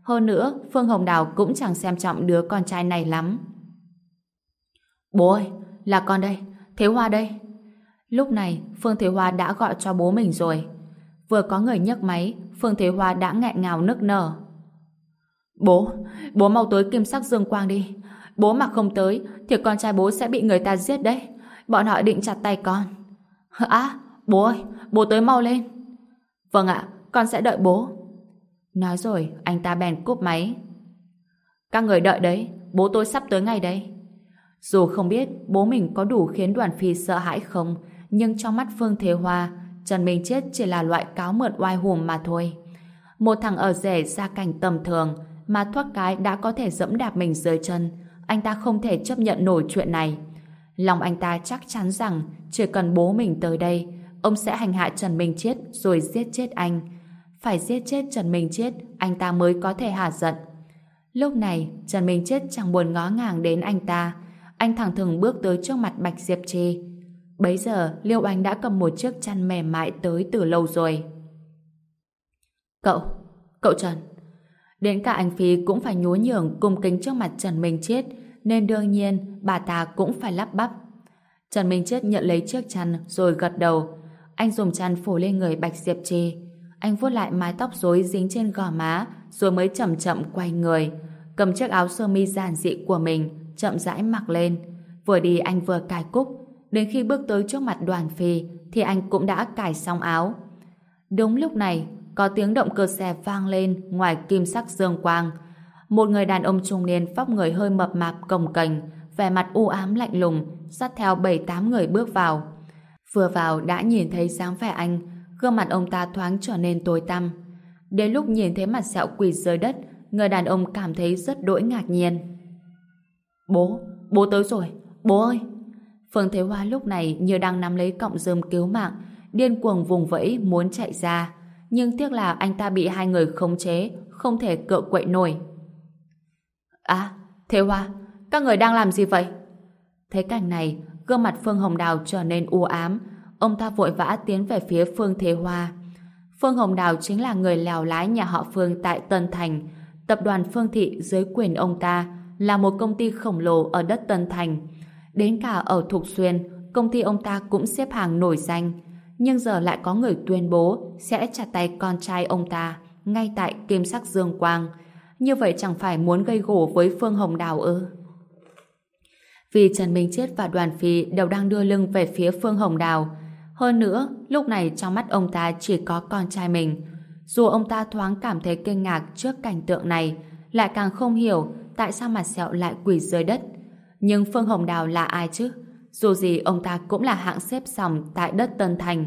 A: Hơn nữa, Phương Hồng Đào cũng chẳng xem trọng đứa con trai này lắm. Bố ơi, là con đây, Thế Hoa đây. Lúc này, Phương Thế Hoa đã gọi cho bố mình rồi. Vừa có người nhấc máy, Phương Thế Hoa đã nghẹn ngào nức nở. Bố, bố mau tới kim sắc dương quang đi. Bố mà không tới, thì con trai bố sẽ bị người ta giết đấy. Bọn họ định chặt tay con. À, bố ơi, bố tới mau lên. Vâng ạ, con sẽ đợi bố. Nói rồi, anh ta bèn cúp máy. Các người đợi đấy, bố tôi sắp tới ngay đây. Dù không biết bố mình có đủ khiến đoàn phi sợ hãi không, nhưng trong mắt Phương Thế Hoa, Trần Minh Chết chỉ là loại cáo mượn oai hùm mà thôi. Một thằng ở rể gia cảnh tầm thường mà thoát cái đã có thể dẫm đạp mình dưới chân, anh ta không thể chấp nhận nổi chuyện này. Lòng anh ta chắc chắn rằng chỉ cần bố mình tới đây, ông sẽ hành hạ Trần Minh Chết rồi giết chết anh. Phải giết chết Trần Minh Chết, anh ta mới có thể hạ giận. Lúc này, Trần Minh Chết chẳng buồn ngó ngàng đến anh ta, anh thẳng thừng bước tới trước mặt Bạch Diệp Trì. Bấy giờ, Liêu Anh đã cầm một chiếc chăn mềm mại tới từ lâu rồi. Cậu, cậu Trần. Đến cả anh Phi cũng phải nhúa nhường cung kính trước mặt Trần Minh Chết, nên đương nhiên bà ta cũng phải lắp bắp. Trần Minh Chết nhận lấy chiếc chăn rồi gật đầu. Anh dùng chăn phủ lên người Bạch Diệp Trì. Anh vuốt lại mái tóc rối dính trên gò má rồi mới chậm chậm quay người, cầm chiếc áo sơ mi giản dị của mình chậm rãi mặc lên. Vừa đi anh vừa cài cúc. Đến khi bước tới trước mặt đoàn phi thì anh cũng đã cài xong áo. Đúng lúc này, có tiếng động cơ xe vang lên ngoài kim sắc dương quang. Một người đàn ông trung niên vóc người hơi mập mạp cồng cành vẻ mặt u ám lạnh lùng, dắt theo bảy tám người bước vào. Vừa vào đã nhìn thấy dáng vẻ anh, gương mặt ông ta thoáng trở nên tối tăm. Đến lúc nhìn thấy mặt sẹo quỳ dưới đất, người đàn ông cảm thấy rất đỗi ngạc nhiên. Bố, bố tới rồi, bố ơi! Phương Thế Hoa lúc này như đang nắm lấy cọng rơm cứu mạng, điên cuồng vùng vẫy muốn chạy ra. Nhưng tiếc là anh ta bị hai người khống chế, không thể cựa quậy nổi. À, Thế Hoa, các người đang làm gì vậy? Thấy cảnh này, gương mặt Phương Hồng Đào trở nên u ám. Ông ta vội vã tiến về phía Phương Thế Hoa. Phương Hồng Đào chính là người lèo lái nhà họ Phương tại Tân Thành. Tập đoàn Phương Thị dưới quyền ông ta là một công ty khổng lồ ở đất Tân Thành. Đến cả ở Thục Xuyên, công ty ông ta cũng xếp hàng nổi danh. nhưng giờ lại có người tuyên bố sẽ chặt tay con trai ông ta ngay tại kim sắc dương quang. Như vậy chẳng phải muốn gây gổ với Phương Hồng Đào ư? Vì Trần Minh Chết và Đoàn Phi đều đang đưa lưng về phía Phương Hồng Đào. Hơn nữa, lúc này trong mắt ông ta chỉ có con trai mình. Dù ông ta thoáng cảm thấy kinh ngạc trước cảnh tượng này, lại càng không hiểu tại sao mặt sẹo lại quỳ dưới đất. Nhưng Phương Hồng Đào là ai chứ? Dù gì ông ta cũng là hạng xếp sòng tại đất Tân Thành.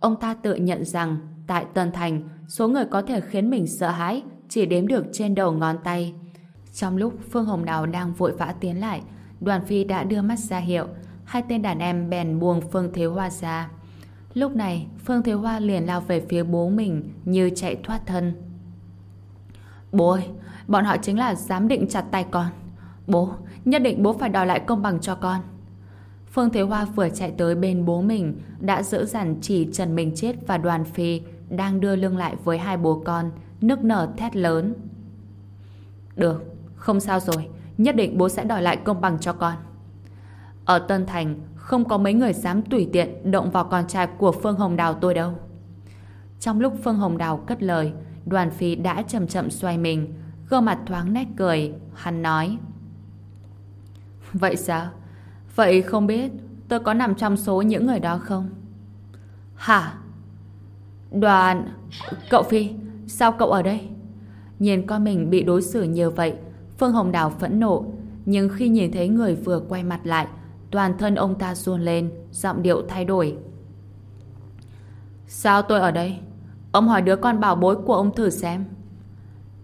A: Ông ta tự nhận rằng tại Tân Thành số người có thể khiến mình sợ hãi chỉ đếm được trên đầu ngón tay. Trong lúc Phương Hồng Đào đang vội vã tiến lại, đoàn phi đã đưa mắt ra hiệu, hai tên đàn em bèn buông Phương Thế Hoa ra. Lúc này, Phương Thế Hoa liền lao về phía bố mình như chạy thoát thân. Bố ơi, bọn họ chính là dám định chặt tay con. Bố, nhất định bố phải đòi lại công bằng cho con. Phương Thế Hoa vừa chạy tới bên bố mình đã dỡ dằn chỉ Trần Minh Chết và đoàn phi đang đưa lưng lại với hai bố con nức nở thét lớn. Được, không sao rồi, nhất định bố sẽ đòi lại công bằng cho con. Ở Tân Thành, không có mấy người dám tùy tiện động vào con trai của Phương Hồng Đào tôi đâu. Trong lúc Phương Hồng Đào cất lời, đoàn phi đã chậm chậm xoay mình, gương mặt thoáng nét cười, hắn nói. Vậy sao? Vậy không biết tôi có nằm trong số những người đó không? Hả? Đoàn... Cậu Phi, sao cậu ở đây? Nhìn con mình bị đối xử như vậy, Phương Hồng Đào phẫn nộ, nhưng khi nhìn thấy người vừa quay mặt lại, toàn thân ông ta run lên, giọng điệu thay đổi. Sao tôi ở đây? Ông hỏi đứa con bảo bối của ông thử xem.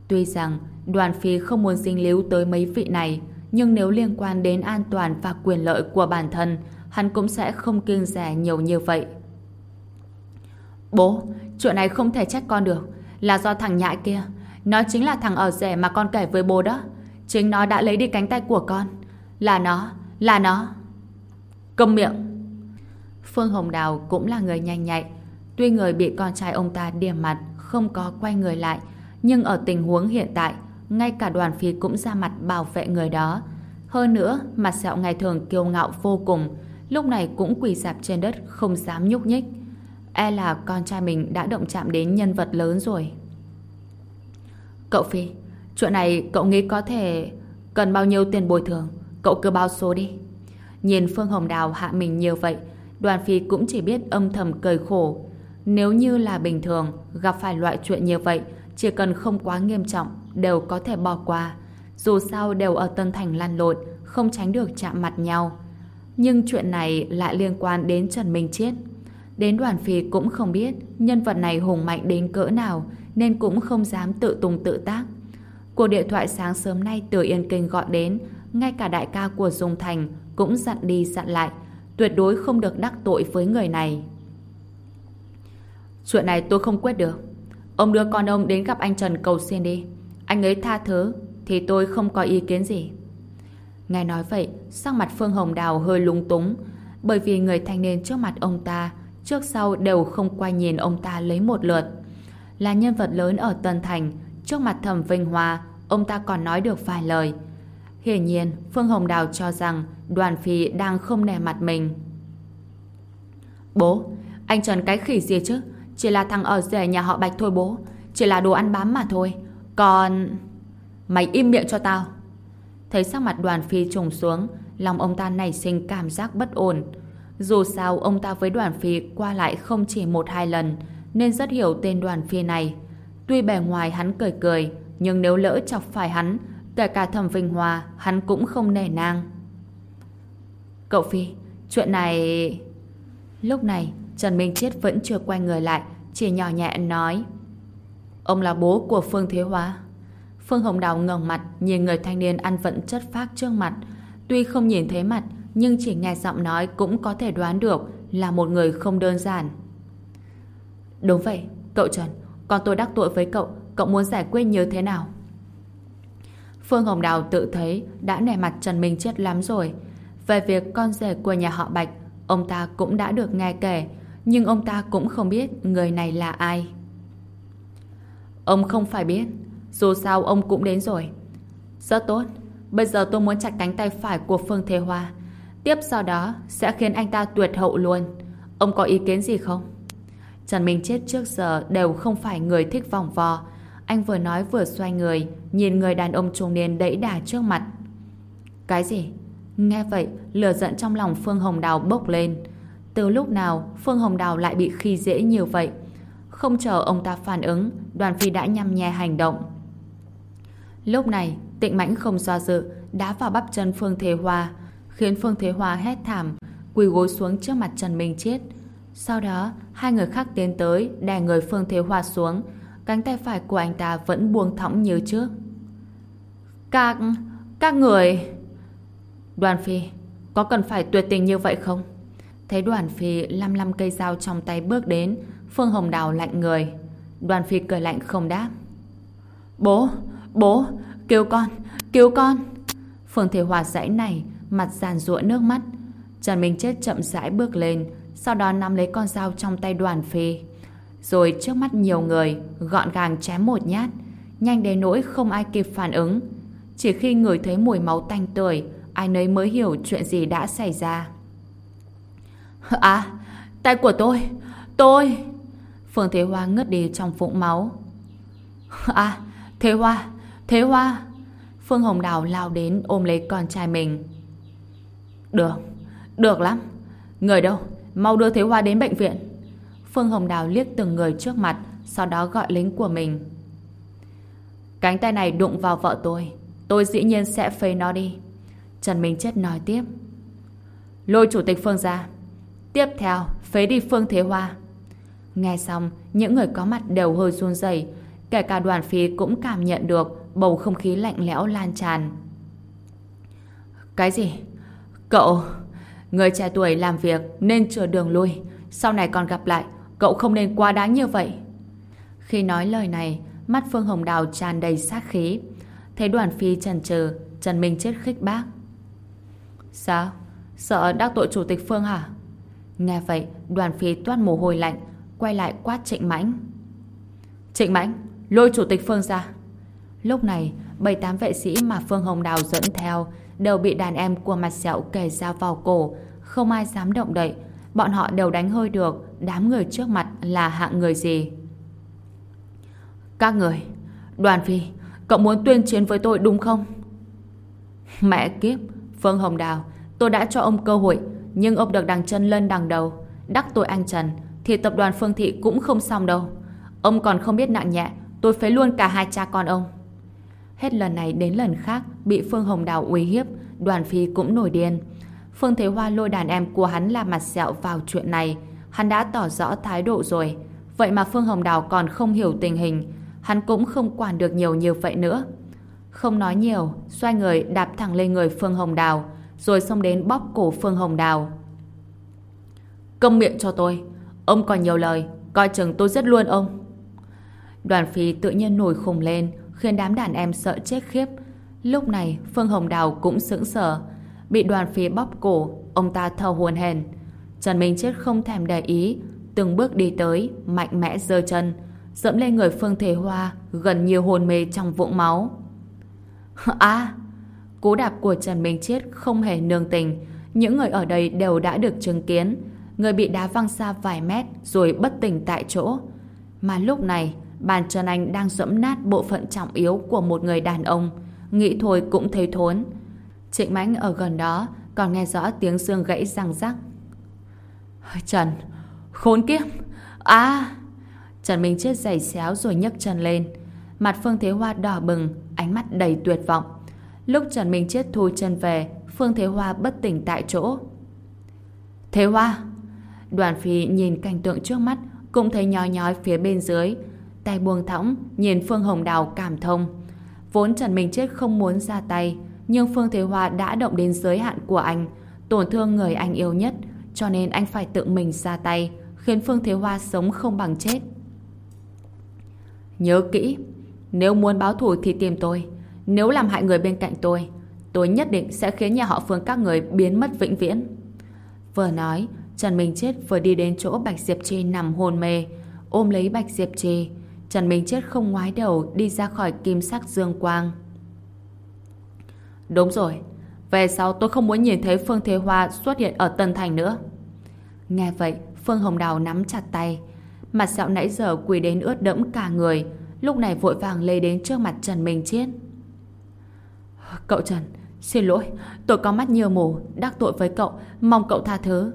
A: Tuy rằng đoàn phi không muốn dính líu tới mấy vị này, nhưng nếu liên quan đến an toàn và quyền lợi của bản thân, hắn cũng sẽ không kiêng rẻ nhiều như vậy. Bố, chuyện này không thể trách con được, là do thằng nhãi kia. Nó chính là thằng ở rẻ mà con kể với bố đó. Chính nó đã lấy đi cánh tay của con. Là nó, là nó. Câm miệng. Phương Hồng Đào cũng là người nhanh nhạy. Tuy người bị con trai ông ta điểm mặt, không có quay người lại, nhưng ở tình huống hiện tại, ngay cả đoàn phi cũng ra mặt bảo vệ người đó. Hơn nữa, mặt sẹo ngày thường kiêu ngạo vô cùng, lúc này cũng quỳ dạp trên đất không dám nhúc nhích. E là con trai mình đã động chạm đến nhân vật lớn rồi. Cậu Phi, chuyện này cậu nghĩ có thể cần bao nhiêu tiền bồi thường? Cậu cứ báo số đi. Nhìn Phương Hồng Đào hạ mình nhiều vậy, đoàn phi cũng chỉ biết âm thầm cười khổ. Nếu như là bình thường, gặp phải loại chuyện như vậy, chỉ cần không quá nghiêm trọng, đều có thể bỏ qua. Dù sao đều ở Tân Thành lăn lộn, không tránh được chạm mặt nhau. Nhưng chuyện này lại liên quan đến Trần Minh Chiết. Đến đoàn phi cũng không biết nhân vật này hùng mạnh đến cỡ nào nên cũng không dám tự tung tự tác. Cuộc điện thoại sáng sớm nay từ Yên Kinh gọi đến ngay cả đại ca của Dung Thành cũng dặn đi dặn lại tuyệt đối không được đắc tội với người này. Chuyện này tôi không quyết được. Ông đưa con ông đến gặp anh Trần cầu xin đi. Anh ấy tha thứ thì tôi không có ý kiến gì. Nghe nói vậy, sắc mặt Phương Hồng Đào hơi lúng túng bởi vì người thanh niên trước mặt ông ta trước sau đều không quay nhìn ông ta lấy một lượt. Là nhân vật lớn ở Tân Thành, trước mặt thẩm Vinh Hoa, ông ta còn nói được vài lời. Hiển nhiên, Phương Hồng Đào cho rằng đoàn phi đang không nề mặt mình. Bố, anh Trần cái khỉ gì chứ? Chỉ là thằng ở rể nhà họ Bạch thôi bố. Chỉ là đồ ăn bám mà thôi. Còn... Mày im miệng cho tao. Thấy sắc mặt đoàn phi trùng xuống, lòng ông ta nảy sinh cảm giác bất ổn. Dù sao ông ta với đoàn phi qua lại không chỉ một hai lần nên rất hiểu tên đoàn phi này. Tuy bề ngoài hắn cười cười nhưng nếu lỡ chọc phải hắn kể cả thẩm Vinh Hòa hắn cũng không nề nang. Cậu Phi, chuyện này... Lúc này Trần Minh Chiết vẫn chưa quay người lại chỉ nhỏ nhẹ nói Ông là bố của Phương Thế Hóa. Phương Hồng Đào ngẩng mặt nhìn người thanh niên ăn vận chất phác trước mặt. Tuy không nhìn thấy mặt nhưng chỉ nghe giọng nói cũng có thể đoán được là một người không đơn giản. Đúng vậy, cậu Trần, còn tôi đắc tội với cậu, cậu muốn giải quyết như thế nào? Phương Hồng Đào tự thấy đã nẻ mặt Trần Minh chết lắm rồi. Về việc con rể của nhà họ Bạch, ông ta cũng đã được nghe kể, nhưng ông ta cũng không biết người này là ai. Ông không phải biết, dù sao ông cũng đến rồi. Rất tốt, bây giờ tôi muốn chặt cánh tay phải của Phương Thế Hoa. Tiếp sau đó sẽ khiến anh ta tuyệt hậu luôn. Ông có ý kiến gì không? Trần Minh Chết trước giờ đều không phải người thích vòng vò. Anh vừa nói vừa xoay người, nhìn người đàn ông trung niên đẩy đà trước mặt. Cái gì? Nghe vậy, lửa giận trong lòng Phương Hồng Đào bốc lên. Từ lúc nào Phương Hồng Đào lại bị khi dễ nhiều vậy? Không chờ ông ta phản ứng, đoàn phi đã nhăm nhe hành động. Lúc này, tịnh mãnh không do dự, đá vào bắp chân Phương Thế Hoa, khiến Phương Thế Hoa hét thảm, quỳ gối xuống trước mặt Trần Minh Chết. Sau đó, hai người khác tiến tới, đè người Phương Thế Hoa xuống, cánh tay phải của anh ta vẫn buông thõng như trước. Các... các người... Đoàn Phi, có cần phải tuyệt tình như vậy không? Thấy đoàn Phi lăm lăm cây dao trong tay bước đến, Phương Hồng Đào lạnh người. Đoàn Phi cười lạnh không đáp. Bố, bố, cứu con, cứu con. Phương Thế Hòa dãy này, mặt giàn ruộng nước mắt. Trần Minh Chết chậm rãi bước lên, sau đó nắm lấy con dao trong tay đoàn phi. Rồi trước mắt nhiều người, gọn gàng chém một nhát, nhanh đến nỗi không ai kịp phản ứng. Chỉ khi người thấy mùi máu tanh tưởi, ai nấy mới hiểu chuyện gì đã xảy ra. [LAUGHS] À, tay của tôi, tôi... Phương Thế Hoa ngất đi trong vũng máu. [LAUGHS] À, Thế Hoa, Thế Hoa... Phương Hồng Đào lao đến ôm lấy con trai mình. Được, được lắm. Người đâu? Mau đưa Thế Hoa đến bệnh viện. Phương Hồng Đào liếc từng người trước mặt, sau đó gọi lính của mình. Cánh tay này đụng vào vợ tôi, tôi dĩ nhiên sẽ phê nó đi. Trần Minh Chết nói tiếp. Lôi chủ tịch Phương ra. Tiếp theo, phế đi Phương Thế Hoa. Nghe xong, những người có mặt đều hơi run rẩy, kể cả đoàn phi cũng cảm nhận được bầu không khí lạnh lẽo lan tràn. Cái gì? Cậu... Người trẻ tuổi làm việc nên chờ đường lui. Sau này còn gặp lại, cậu không nên quá đáng như vậy. Khi nói lời này, mắt Phương Hồng Đào tràn đầy sát khí. Thấy đoàn phi trần trừ, Trần Minh chết khích bác. Sao? Sợ đắc tội chủ tịch Phương hả? Nghe vậy, đoàn phi toát mồ hôi lạnh, quay lại quát Trịnh Mãnh. Trịnh Mãnh, lôi chủ tịch Phương ra. Lúc này, bảy tám vệ sĩ mà Phương Hồng Đào dẫn theo đều bị đàn em của mặt sẹo kề dao vào cổ, không ai dám động đậy. Bọn họ đều đánh hơi được đám người trước mặt là hạng người gì. Các người, đoàn phi, cậu muốn tuyên chiến với tôi đúng không? Mẹ kiếp, Phương Hồng Đào, tôi đã cho ông cơ hội, nhưng ông được đằng chân lên đằng đầu. Đắc tội anh Trần, thì tập đoàn Phương Thị cũng không xong đâu. Ông còn không biết nặng nhẹ, tôi phế luôn cả hai cha con ông. Hết lần này đến lần khác bị Phương Hồng Đào uy hiếp, đoàn phi cũng nổi điên. Phương Thế Hoa lôi đàn em của hắn là mặt sẹo vào chuyện này. Hắn đã tỏ rõ thái độ rồi. Vậy mà Phương Hồng Đào còn không hiểu tình hình. Hắn cũng không quản được nhiều như vậy nữa. Không nói nhiều, xoay người đạp thẳng lên người Phương Hồng Đào, rồi xông đến bóp cổ Phương Hồng Đào. Câm miệng cho tôi. Ông còn nhiều lời, coi chừng tôi giết luôn ông. Đoàn phi tự nhiên nổi khùng lên, khiến đám đàn em sợ chết khiếp. Lúc này, Phương Hồng Đào cũng sững sờ. Bị đoàn phía bóp cổ, ông ta thở hồn hển. Trần Minh Chết không thèm để ý, từng bước đi tới, mạnh mẽ giơ chân, dẫm lên người Phương Thế Hoa, gần như hồn mê trong vũng máu. [LAUGHS] À! Cú đạp của Trần Minh Chết không hề nương tình. Những người ở đây đều đã được chứng kiến. Người bị đá văng xa vài mét rồi bất tỉnh tại chỗ. Mà lúc này, bàn chân anh đang dẫm nát bộ phận trọng yếu của một người đàn ông. Nghĩ thôi cũng thấy thốn. Trịnh Mãnh ở gần đó còn nghe rõ tiếng xương gãy răng rắc. Trần! Khốn kiếp! À! Trần Minh Chết giày xéo rồi nhấc chân lên. Mặt Phương Thế Hoa đỏ bừng, ánh mắt đầy tuyệt vọng. Lúc Trần Minh Chết thu chân về, Phương Thế Hoa bất tỉnh tại chỗ. Thế Hoa! Đoàn Phi nhìn cảnh tượng trước mắt, cũng thấy nhói nhói phía bên dưới. Tay buông thõng, nhìn Phương Hồng Đào cảm thông. Vốn Trần Minh Chết không muốn ra tay, nhưng Phương Thế Hoa đã động đến giới hạn của anh, tổn thương người anh yêu nhất, cho nên anh phải tự mình ra tay, khiến Phương Thế Hoa sống không bằng chết. Nhớ kỹ, nếu muốn báo thù thì tìm tôi, nếu làm hại người bên cạnh tôi, tôi nhất định sẽ khiến nhà họ Phương các người biến mất vĩnh viễn. Vừa nói, Trần Minh Chết vừa đi đến chỗ Bạch Diệp Trì nằm hôn mê, ôm lấy Bạch Diệp Trì. Trần Minh Chết không ngoái đầu đi ra khỏi kim sắc dương quang. Đúng rồi, về sau tôi không muốn nhìn thấy Phương Thế Hoa xuất hiện ở Tân Thành nữa. Nghe vậy, Phương Hồng Đào nắm chặt tay. mặt sẹo nãy giờ quỳ đến ướt đẫm cả người, lúc này vội vàng lê đến trước mặt Trần Minh Chiết. Cậu Trần, xin lỗi, tôi có mắt nhiều mù, đắc tội với cậu, mong cậu tha thứ.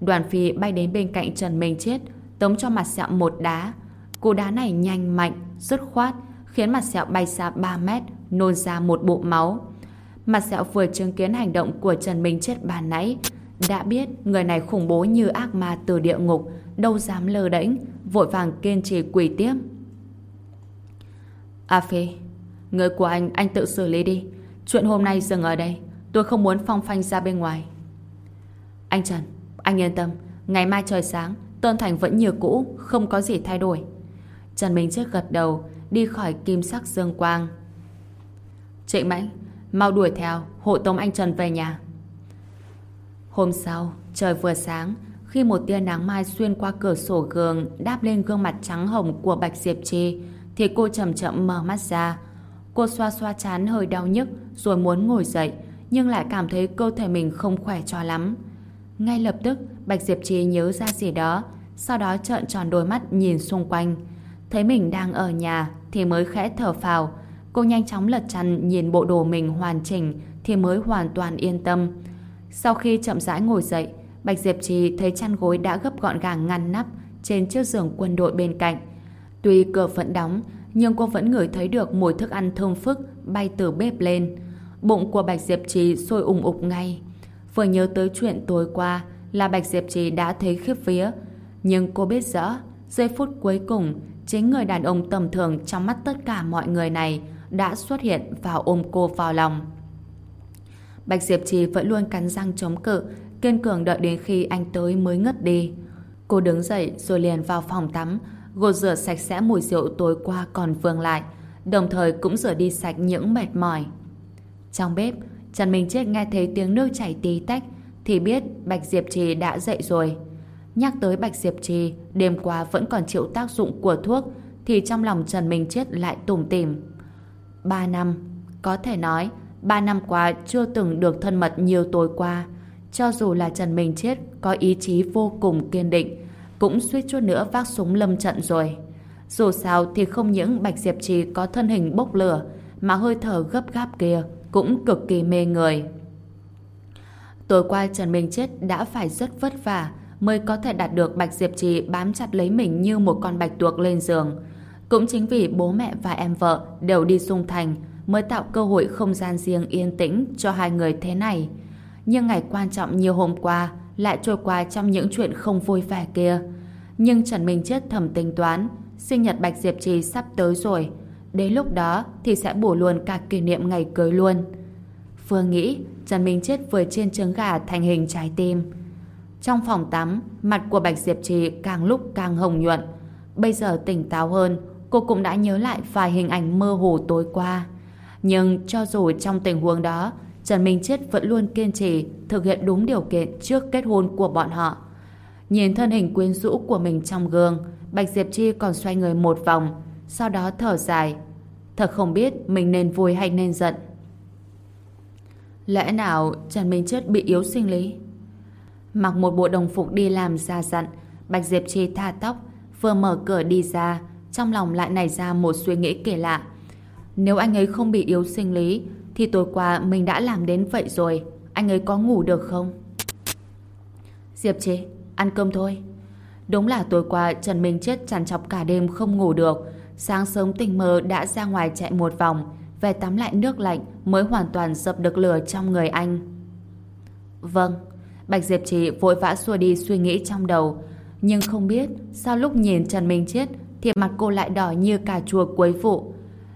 A: Đoàn phi bay đến bên cạnh Trần Minh Chiết, tống cho mặt sẹo một đá. Cú đá này nhanh mạnh, dứt khoát, khiến mặt sẹo bay xa 3 mét, nôn ra một bụng máu. Mặt sẹo vừa chứng kiến hành động của Trần Minh Chết bàn nãy, đã biết người này khủng bố như ác ma từ địa ngục, đâu dám lơ đễnh, vội vàng kiên trì quỳ tiếp. A Phi, người của anh, anh tự xử lý đi. Chuyện hôm nay dừng ở đây, tôi không muốn phong phanh ra bên ngoài. Anh Trần, anh yên tâm, ngày mai trời sáng, Tôn Thành vẫn như cũ, không có gì thay đổi. Trần Minh Chết gật đầu, đi khỏi kim sắc dương quang. Trịnh Mãnh, mau đuổi theo, hộ tống anh Trần về nhà. Hôm sau, trời vừa sáng, khi một tia nắng mai xuyên qua cửa sổ gương đáp lên gương mặt trắng hồng của Bạch Diệp Chi, thì cô chậm chậm mở mắt ra. Cô xoa xoa chán hơi đau nhức rồi muốn ngồi dậy, nhưng lại cảm thấy cơ thể mình không khỏe cho lắm. Ngay lập tức, Bạch Diệp Trì nhớ ra gì đó, sau đó trợn tròn đôi mắt nhìn xung quanh. Thấy mình đang ở nhà thì mới khẽ thở phào. Cô nhanh chóng lật chăn nhìn bộ đồ mình hoàn chỉnh thì mới hoàn toàn yên tâm. Sau khi chậm rãi ngồi dậy, Bạch Diệp Trì thấy chăn gối đã gấp gọn gàng ngăn nắp trên chiếc giường quân đội bên cạnh. Tuy cửa vẫn đóng, nhưng cô vẫn ngửi thấy được mùi thức ăn thơm phức bay từ bếp lên. Bụng của Bạch Diệp Trì sôi ủng ục ngay. Vừa nhớ tới chuyện tối qua là Bạch Diệp Trì đã thấy khiếp vía. Nhưng cô biết rõ, giây phút cuối cùng, chính người đàn ông tầm thường trong mắt tất cả mọi người này đã xuất hiện và ôm cô vào lòng. Bạch Diệp Trì vẫn luôn cắn răng chống cự, kiên cường đợi đến khi anh tới mới ngất đi. Cô đứng dậy rồi liền vào phòng tắm, gột rửa sạch sẽ mùi rượu tối qua còn vương lại, đồng thời cũng rửa đi sạch những mệt mỏi. Trong bếp, Trần Minh Chết nghe thấy tiếng nước chảy tí tách, thì biết Bạch Diệp Trì đã dậy rồi. Nhắc tới Bạch Diệp Trì, đêm qua vẫn còn chịu tác dụng của thuốc, thì trong lòng Trần Minh Chết lại tủm tỉm. Ba năm, có thể nói, ba năm qua chưa từng được thân mật nhiều tối qua. Cho dù là Trần Minh Chết có ý chí vô cùng kiên định, cũng suýt chút nữa vác súng lâm trận rồi. Dù sao thì không những Bạch Diệp Trì có thân hình bốc lửa, mà hơi thở gấp gáp kia cũng cực kỳ mê người. Tối qua Trần Minh Chết đã phải rất vất vả mới có thể đạt được Bạch Diệp Trì bám chặt lấy mình như một con bạch tuộc lên giường. Cũng chính vì bố mẹ và em vợ đều đi xung thành mới tạo cơ hội không gian riêng yên tĩnh cho hai người thế này. Nhưng ngày quan trọng như hôm qua lại trôi qua trong những chuyện không vui vẻ kia. Nhưng Trần Minh Chết thầm tính toán sinh nhật Bạch Diệp Trì sắp tới rồi. Đến lúc đó thì sẽ bổ luôn cả kỷ niệm ngày cưới luôn. Vừa nghĩ, Trần Minh Chết vừa trên trứng gà thành hình trái tim. Trong phòng tắm, mặt của Bạch Diệp Trì càng lúc càng hồng nhuận. Bây giờ tỉnh táo hơn, cô cũng đã nhớ lại vài hình ảnh mơ hồ tối qua. Nhưng cho dù trong tình huống đó, Trần Minh Chết vẫn luôn kiên trì thực hiện đúng điều kiện trước kết hôn của bọn họ. Nhìn thân hình quyến rũ của mình trong gương, Bạch Diệp Chi còn xoay người một vòng, sau đó thở dài. Thật không biết mình nên vui hay nên giận. Lẽ nào Trần Minh Chết bị yếu sinh lý? Mặc một bộ đồng phục đi làm ra dặn, Bạch Diệp Chi tha tóc, vừa mở cửa đi ra, trong lòng lại nảy ra một suy nghĩ kỳ lạ. Nếu anh ấy không bị yếu sinh lý, thì tối qua mình đã làm đến vậy rồi. Anh ấy có ngủ được không? Diệp chế ăn cơm thôi. Đúng là tối qua Trần Minh Chết trằn trọc cả đêm không ngủ được. Sáng sớm tỉnh mơ đã ra ngoài chạy một vòng, về tắm lại nước lạnh mới hoàn toàn dập được lửa trong người anh. Vâng, Bạch Diệp Trì vội vã xua đi suy nghĩ trong đầu. Nhưng không biết sao lúc nhìn Trần Minh Chết thì mặt cô lại đỏ như cà chua cuối vụ.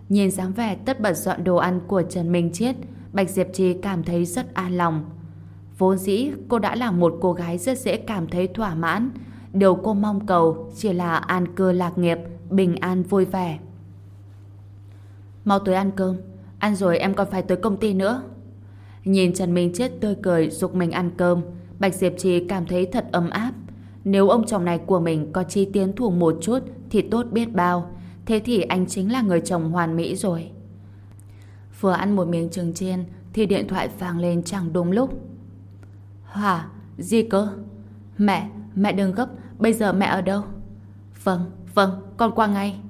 A: Nhìn dáng vẻ tất bật dọn đồ ăn của Trần Minh Chiết, Bạch Diệp Trì cảm thấy rất an lòng. Vốn dĩ cô đã là một cô gái rất dễ cảm thấy thỏa mãn. Điều cô mong cầu chỉ là an cư lạc nghiệp, bình an vui vẻ. Mau tới ăn cơm, ăn rồi em còn phải tới công ty nữa. Nhìn Trần Minh Chết tươi cười dục mình ăn cơm, Bạch Diệp Trì cảm thấy thật ấm áp. Nếu ông chồng này của mình có chi tiến thủ một chút thì tốt biết bao. Thế thì anh chính là người chồng hoàn mỹ rồi. Vừa ăn một miếng trứng chiên thì điện thoại vang lên chẳng đúng lúc. Hả? Gì cơ? Mẹ, mẹ đừng gấp, bây giờ mẹ ở đâu? Vâng, vâng, con qua ngay.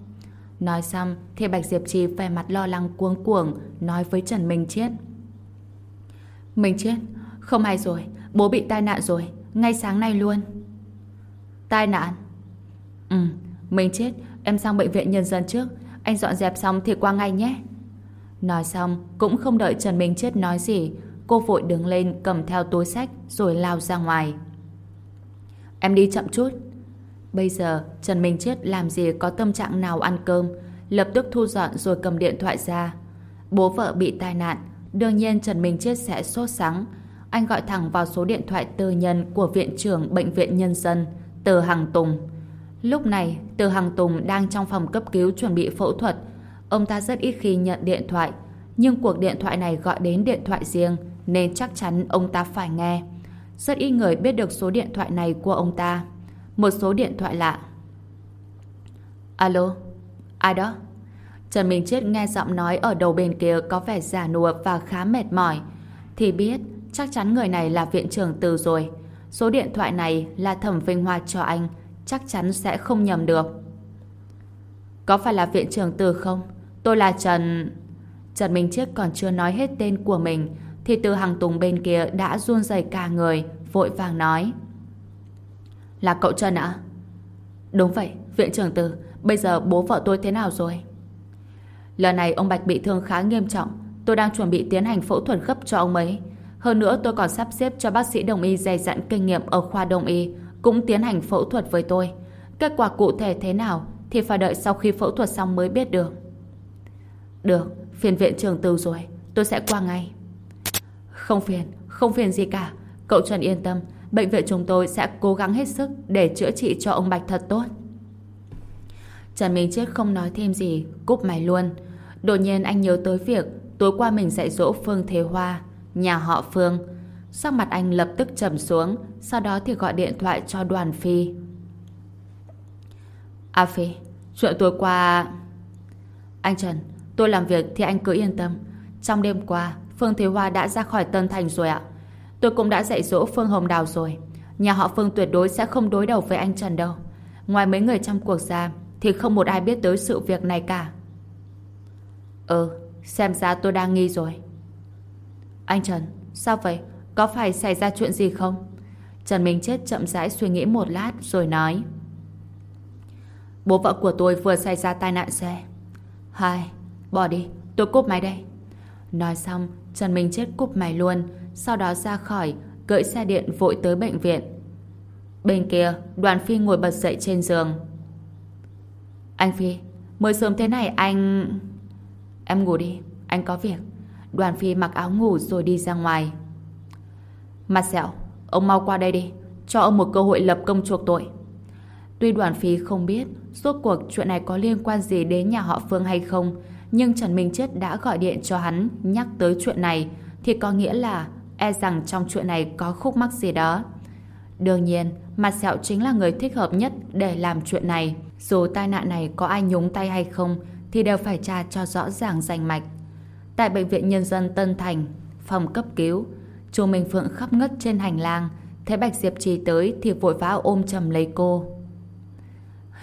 A: Nói xong thì Bạch Diệp Trì vẻ mặt lo lắng cuống cuồng nói với Trần Minh Chiết. Minh Chiết, không hay rồi, bố bị tai nạn rồi, ngay sáng nay luôn. Tai nạn? Ừ, Mình chết em sang bệnh viện nhân dân trước, anh dọn dẹp xong thì qua ngay nhé. Nói xong, cũng không đợi Trần Minh Chết nói gì, cô vội đứng lên cầm theo túi sách rồi lao ra ngoài. Em đi chậm chút. Bây giờ, Trần Minh Chết làm gì có tâm trạng nào ăn cơm, lập tức thu dọn rồi cầm điện thoại ra. Bố vợ bị tai nạn, đương nhiên Trần Minh Chết sẽ sốt sắng. Anh gọi thẳng vào số điện thoại tư nhân của Viện trưởng Bệnh viện Nhân dân, từ Hằng Tùng. Lúc này, Từ Hằng Tùng đang trong phòng cấp cứu chuẩn bị phẫu thuật. Ông ta rất ít khi nhận điện thoại, nhưng cuộc điện thoại này gọi đến điện thoại riêng, nên chắc chắn ông ta phải nghe. Rất ít người biết được số điện thoại này của ông ta. Một số điện thoại lạ. Alo, ai đó? Trần Minh Chết nghe giọng nói ở đầu bên kia có vẻ giả nùa và khá mệt mỏi. Thì biết, chắc chắn người này là viện trưởng từ rồi. Số điện thoại này là thẩm vinh hoa cho anh, chắc chắn sẽ không nhầm được. Có phải là viện trưởng từ không? Tôi là Trần... Trần Minh Chiết còn chưa nói hết tên của mình thì từ hàng tùng bên kia đã run rẩy cả người vội vàng nói Là cậu Trần ạ? Đúng vậy, viện trưởng từ Bây giờ bố vợ tôi thế nào rồi? Lần này ông Bạch bị thương khá nghiêm trọng Tôi đang chuẩn bị tiến hành phẫu thuật gấp cho ông ấy hơn nữa tôi còn sắp xếp cho bác sĩ đồng y dày dặn kinh nghiệm ở khoa đồng y cũng tiến hành phẫu thuật với tôi. Kết quả cụ thể thế nào thì phải đợi sau khi phẫu thuật xong mới biết được. Được, phiền viện trưởng từ rồi Tôi sẽ qua ngay. Không phiền, không phiền gì cả. Cậu Trần yên tâm Bệnh viện chúng tôi sẽ cố gắng hết sức Để chữa trị cho ông Bạch thật tốt. Trần Minh Chết không nói thêm gì Cúp máy luôn. Đột nhiên anh nhớ tới việc Tối qua mình dạy dỗ Phương Thế Hoa. Nhà họ Phương. Sắc mặt anh lập tức trầm xuống, Sau đó thì gọi điện thoại cho đoàn phi. A Phi, Chuyện tối qua Anh Trần, Tôi làm việc thì anh cứ yên tâm. Trong đêm qua, Phương Thế Hoa đã ra khỏi Tân Thành rồi ạ. Tôi cũng đã dạy dỗ Phương Hồng Đào rồi. Nhà họ Phương tuyệt đối sẽ không đối đầu với anh Trần đâu. Ngoài mấy người trong cuộc ra, Thì không một ai biết tới sự việc này cả. Ừ Xem ra tôi đang nghi rồi. Anh Trần, Sao vậy? Có phải xảy ra chuyện gì không? Trần Minh Chết chậm rãi suy nghĩ một lát Rồi nói. Bố vợ của tôi vừa xảy ra tai nạn xe. Hai, Bỏ đi, tôi cúp máy đây. Nói xong, Trần Minh Chết cúp máy luôn, Sau đó ra khỏi, Cưỡi xe điện vội tới bệnh viện. Bên kia, Đoàn Phi ngồi bật dậy trên giường. Anh Phi, Mới sớm thế này anh... Em ngủ đi, Anh có việc. Đoàn Phi mặc áo ngủ rồi đi ra ngoài Mặt sẹo Ông mau qua đây đi Cho ông một cơ hội lập công chuộc tội Tuy đoàn phi không biết suốt cuộc chuyện này có liên quan gì đến nhà họ Phương hay không, nhưng Trần Minh Chết đã gọi điện cho hắn nhắc tới chuyện này, thì có nghĩa là e rằng trong chuyện này có khúc mắc gì đó. Đương nhiên, Mặt Sẹo chính là người thích hợp nhất để làm chuyện này. Dù tai nạn này có ai nhúng tay hay không, thì đều phải tra cho rõ ràng rành mạch. Tại Bệnh viện Nhân dân Tân Thành, phòng cấp cứu, chu Minh Phượng khắp ngất trên hành lang, thấy Bạch Diệp Trì tới thì vội vã ôm chầm lấy cô.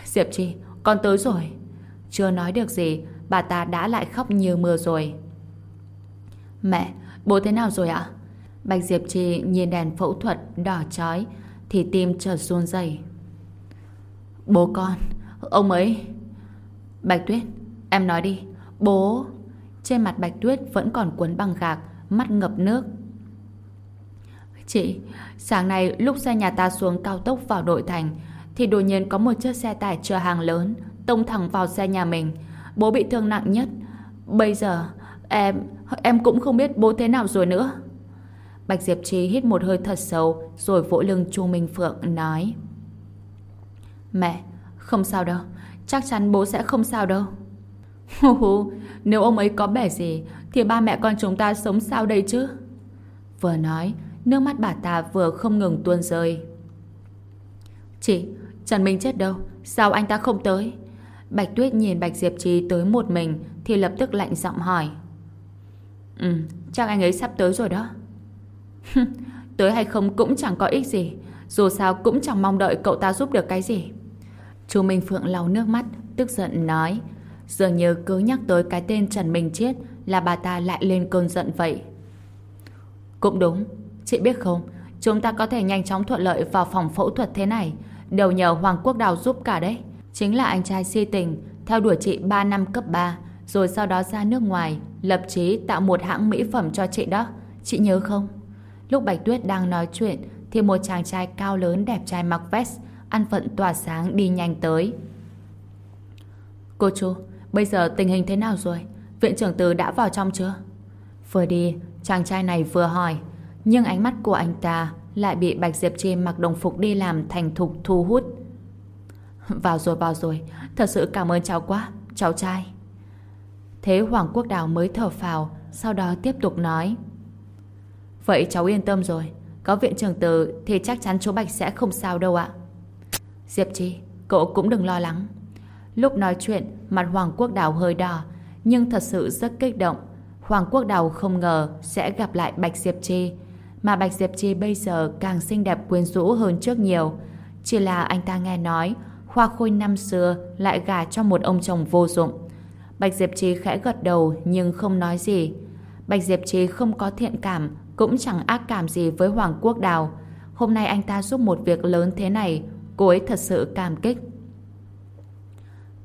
A: Diệp Trì, con tới rồi. Chưa nói được gì, bà ta đã lại khóc như mưa rồi. Mẹ, bố thế nào rồi ạ? Bạch Diệp Trì nhìn đèn phẫu thuật đỏ chói thì tim chợt run rẩy. Bố con, ông ấy... Bạch Tuyết, em nói đi. Bố... Trên mặt Bạch Tuyết vẫn còn cuốn băng gạc, mắt ngập nước. Chị, sáng nay lúc xe nhà ta xuống cao tốc vào nội thành, thì đột nhiên có một chiếc xe tải chở hàng lớn tông thẳng vào xe nhà mình. Bố bị thương nặng nhất. Bây giờ, em em cũng không biết bố thế nào rồi nữa. Bạch Diệp Trì hít một hơi thật sâu rồi vỗ lưng Chu Minh Phượng nói Mẹ, không sao đâu. Chắc chắn bố sẽ không sao đâu. Hù nếu ông ấy có bẻ gì thì ba mẹ con chúng ta sống sao đây chứ? Vừa nói, nước mắt bà ta vừa không ngừng tuôn rơi. Chị, Trần Minh chết đâu? Sao anh ta không tới? Bạch Tuyết nhìn Bạch Diệp Trì tới một mình thì lập tức lạnh giọng hỏi. Ừ, chắc anh ấy sắp tới rồi đó. tới hay không cũng chẳng có ích gì. Dù sao cũng chẳng mong đợi cậu ta giúp được cái gì. Chu Minh Phượng lau nước mắt, tức giận nói. Dường như cứ nhắc tới cái tên Trần Minh Chiết là bà ta lại lên cơn giận vậy. Cũng đúng, chị biết không, chúng ta có thể nhanh chóng thuận lợi vào phòng phẫu thuật thế này, đều nhờ Hoàng Quốc Đào giúp cả đấy. Chính là anh trai si tình, theo đuổi chị 3 năm cấp 3, rồi sau đó ra nước ngoài, lập chí tạo một hãng mỹ phẩm cho chị đó. Chị nhớ không? Lúc Bạch Tuyết đang nói chuyện, thì một chàng trai cao lớn đẹp trai mặc vest, ăn vận tỏa sáng đi nhanh tới. Cô chú, bây giờ tình hình thế nào rồi? Viện trưởng từ đã vào trong chưa? Vừa đi, chàng trai này vừa hỏi, nhưng ánh mắt của anh ta lại bị Bạch Diệp Chi mặc đồng phục đi làm thành thục thu hút. Vào rồi, vào rồi. Thật sự cảm ơn cháu quá, cháu trai. Thế Hoàng Quốc Đào mới thở phào, sau đó tiếp tục nói. Vậy cháu yên tâm rồi. Có viện trưởng từ thì chắc chắn chú Bạch sẽ không sao đâu ạ. Diệp Chi, cậu cũng đừng lo lắng. Lúc nói chuyện, mặt Hoàng Quốc Đào hơi đỏ, nhưng thật sự rất kích động. Hoàng Quốc Đào không ngờ sẽ gặp lại Bạch Diệp Chi, mà Bạch Diệp Chi bây giờ càng xinh đẹp quyến rũ hơn trước nhiều. Chỉ là anh ta nghe nói Hoa Khôi năm xưa lại gả cho một ông chồng vô dụng. Bạch Diệp Chi khẽ gật đầu nhưng không nói gì. Bạch Diệp Chi không có thiện cảm, cũng chẳng ác cảm gì với Hoàng Quốc Đào. Hôm nay anh ta giúp một việc lớn thế này, cô ấy thật sự cảm kích.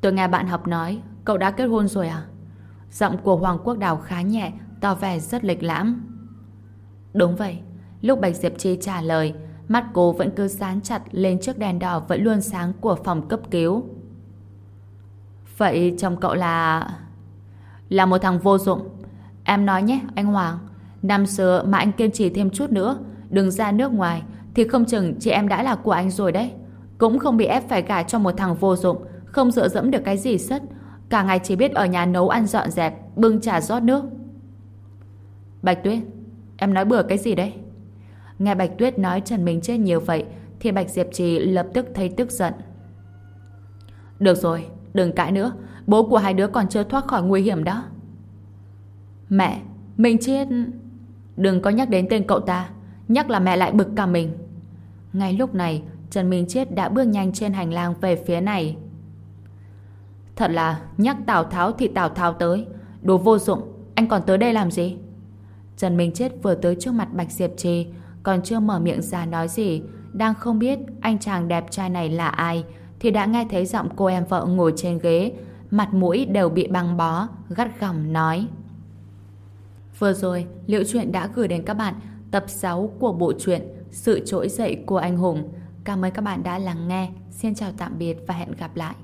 A: Tôi nghe bạn học nói, cậu đã kết hôn rồi à? Giọng của Hoàng Quốc Đào khá nhẹ, tỏ vẻ rất lịch lãm. Đúng vậy. Lúc Bạch Diệp Chi trả lời, mắt cô vẫn cứ dán chặt lên chiếc đèn đỏ vẫn luôn sáng của phòng cấp cứu. Vậy chồng cậu là... Là một thằng vô dụng. Em nói nhé, anh Hoàng. Năm xưa mà anh kiên trì thêm chút nữa, đừng ra nước ngoài, thì không chừng chị em đã là của anh rồi đấy. Cũng không bị ép phải gả cho một thằng vô dụng, không dựa dẫm được cái gì sất. Cả ngày chỉ biết ở nhà nấu ăn dọn dẹp, bưng trà rót nước. Bạch Tuyết, em nói bừa cái gì đấy? Nghe Bạch Tuyết nói Trần Minh chết nhiều vậy, thì Bạch Diệp Trì lập tức thấy tức giận. Được rồi, đừng cãi nữa, bố của hai đứa còn chưa thoát khỏi nguy hiểm đó. Mẹ, mình chết... Đừng có nhắc đến tên cậu ta, nhắc là mẹ lại bực cả mình. Ngay lúc này, Trần Minh Chết đã bước nhanh trên hành lang về phía này. Thật là nhắc Tào Tháo thì Tào Tháo tới. Đồ vô dụng, anh còn tới đây làm gì? Trần Minh Chết vừa tới trước mặt Bạch Diệp Trì, còn chưa mở miệng ra nói gì, đang không biết anh chàng đẹp trai này là ai, thì đã nghe thấy giọng cô em vợ ngồi trên ghế, mặt mũi đều bị băng bó, gắt gỏng nói. Vừa rồi, Liệu Chuyện đã gửi đến các bạn tập 6 của bộ truyện Sự trỗi dậy của anh hùng. Cảm ơn các bạn đã lắng nghe. Xin chào tạm biệt và hẹn gặp lại.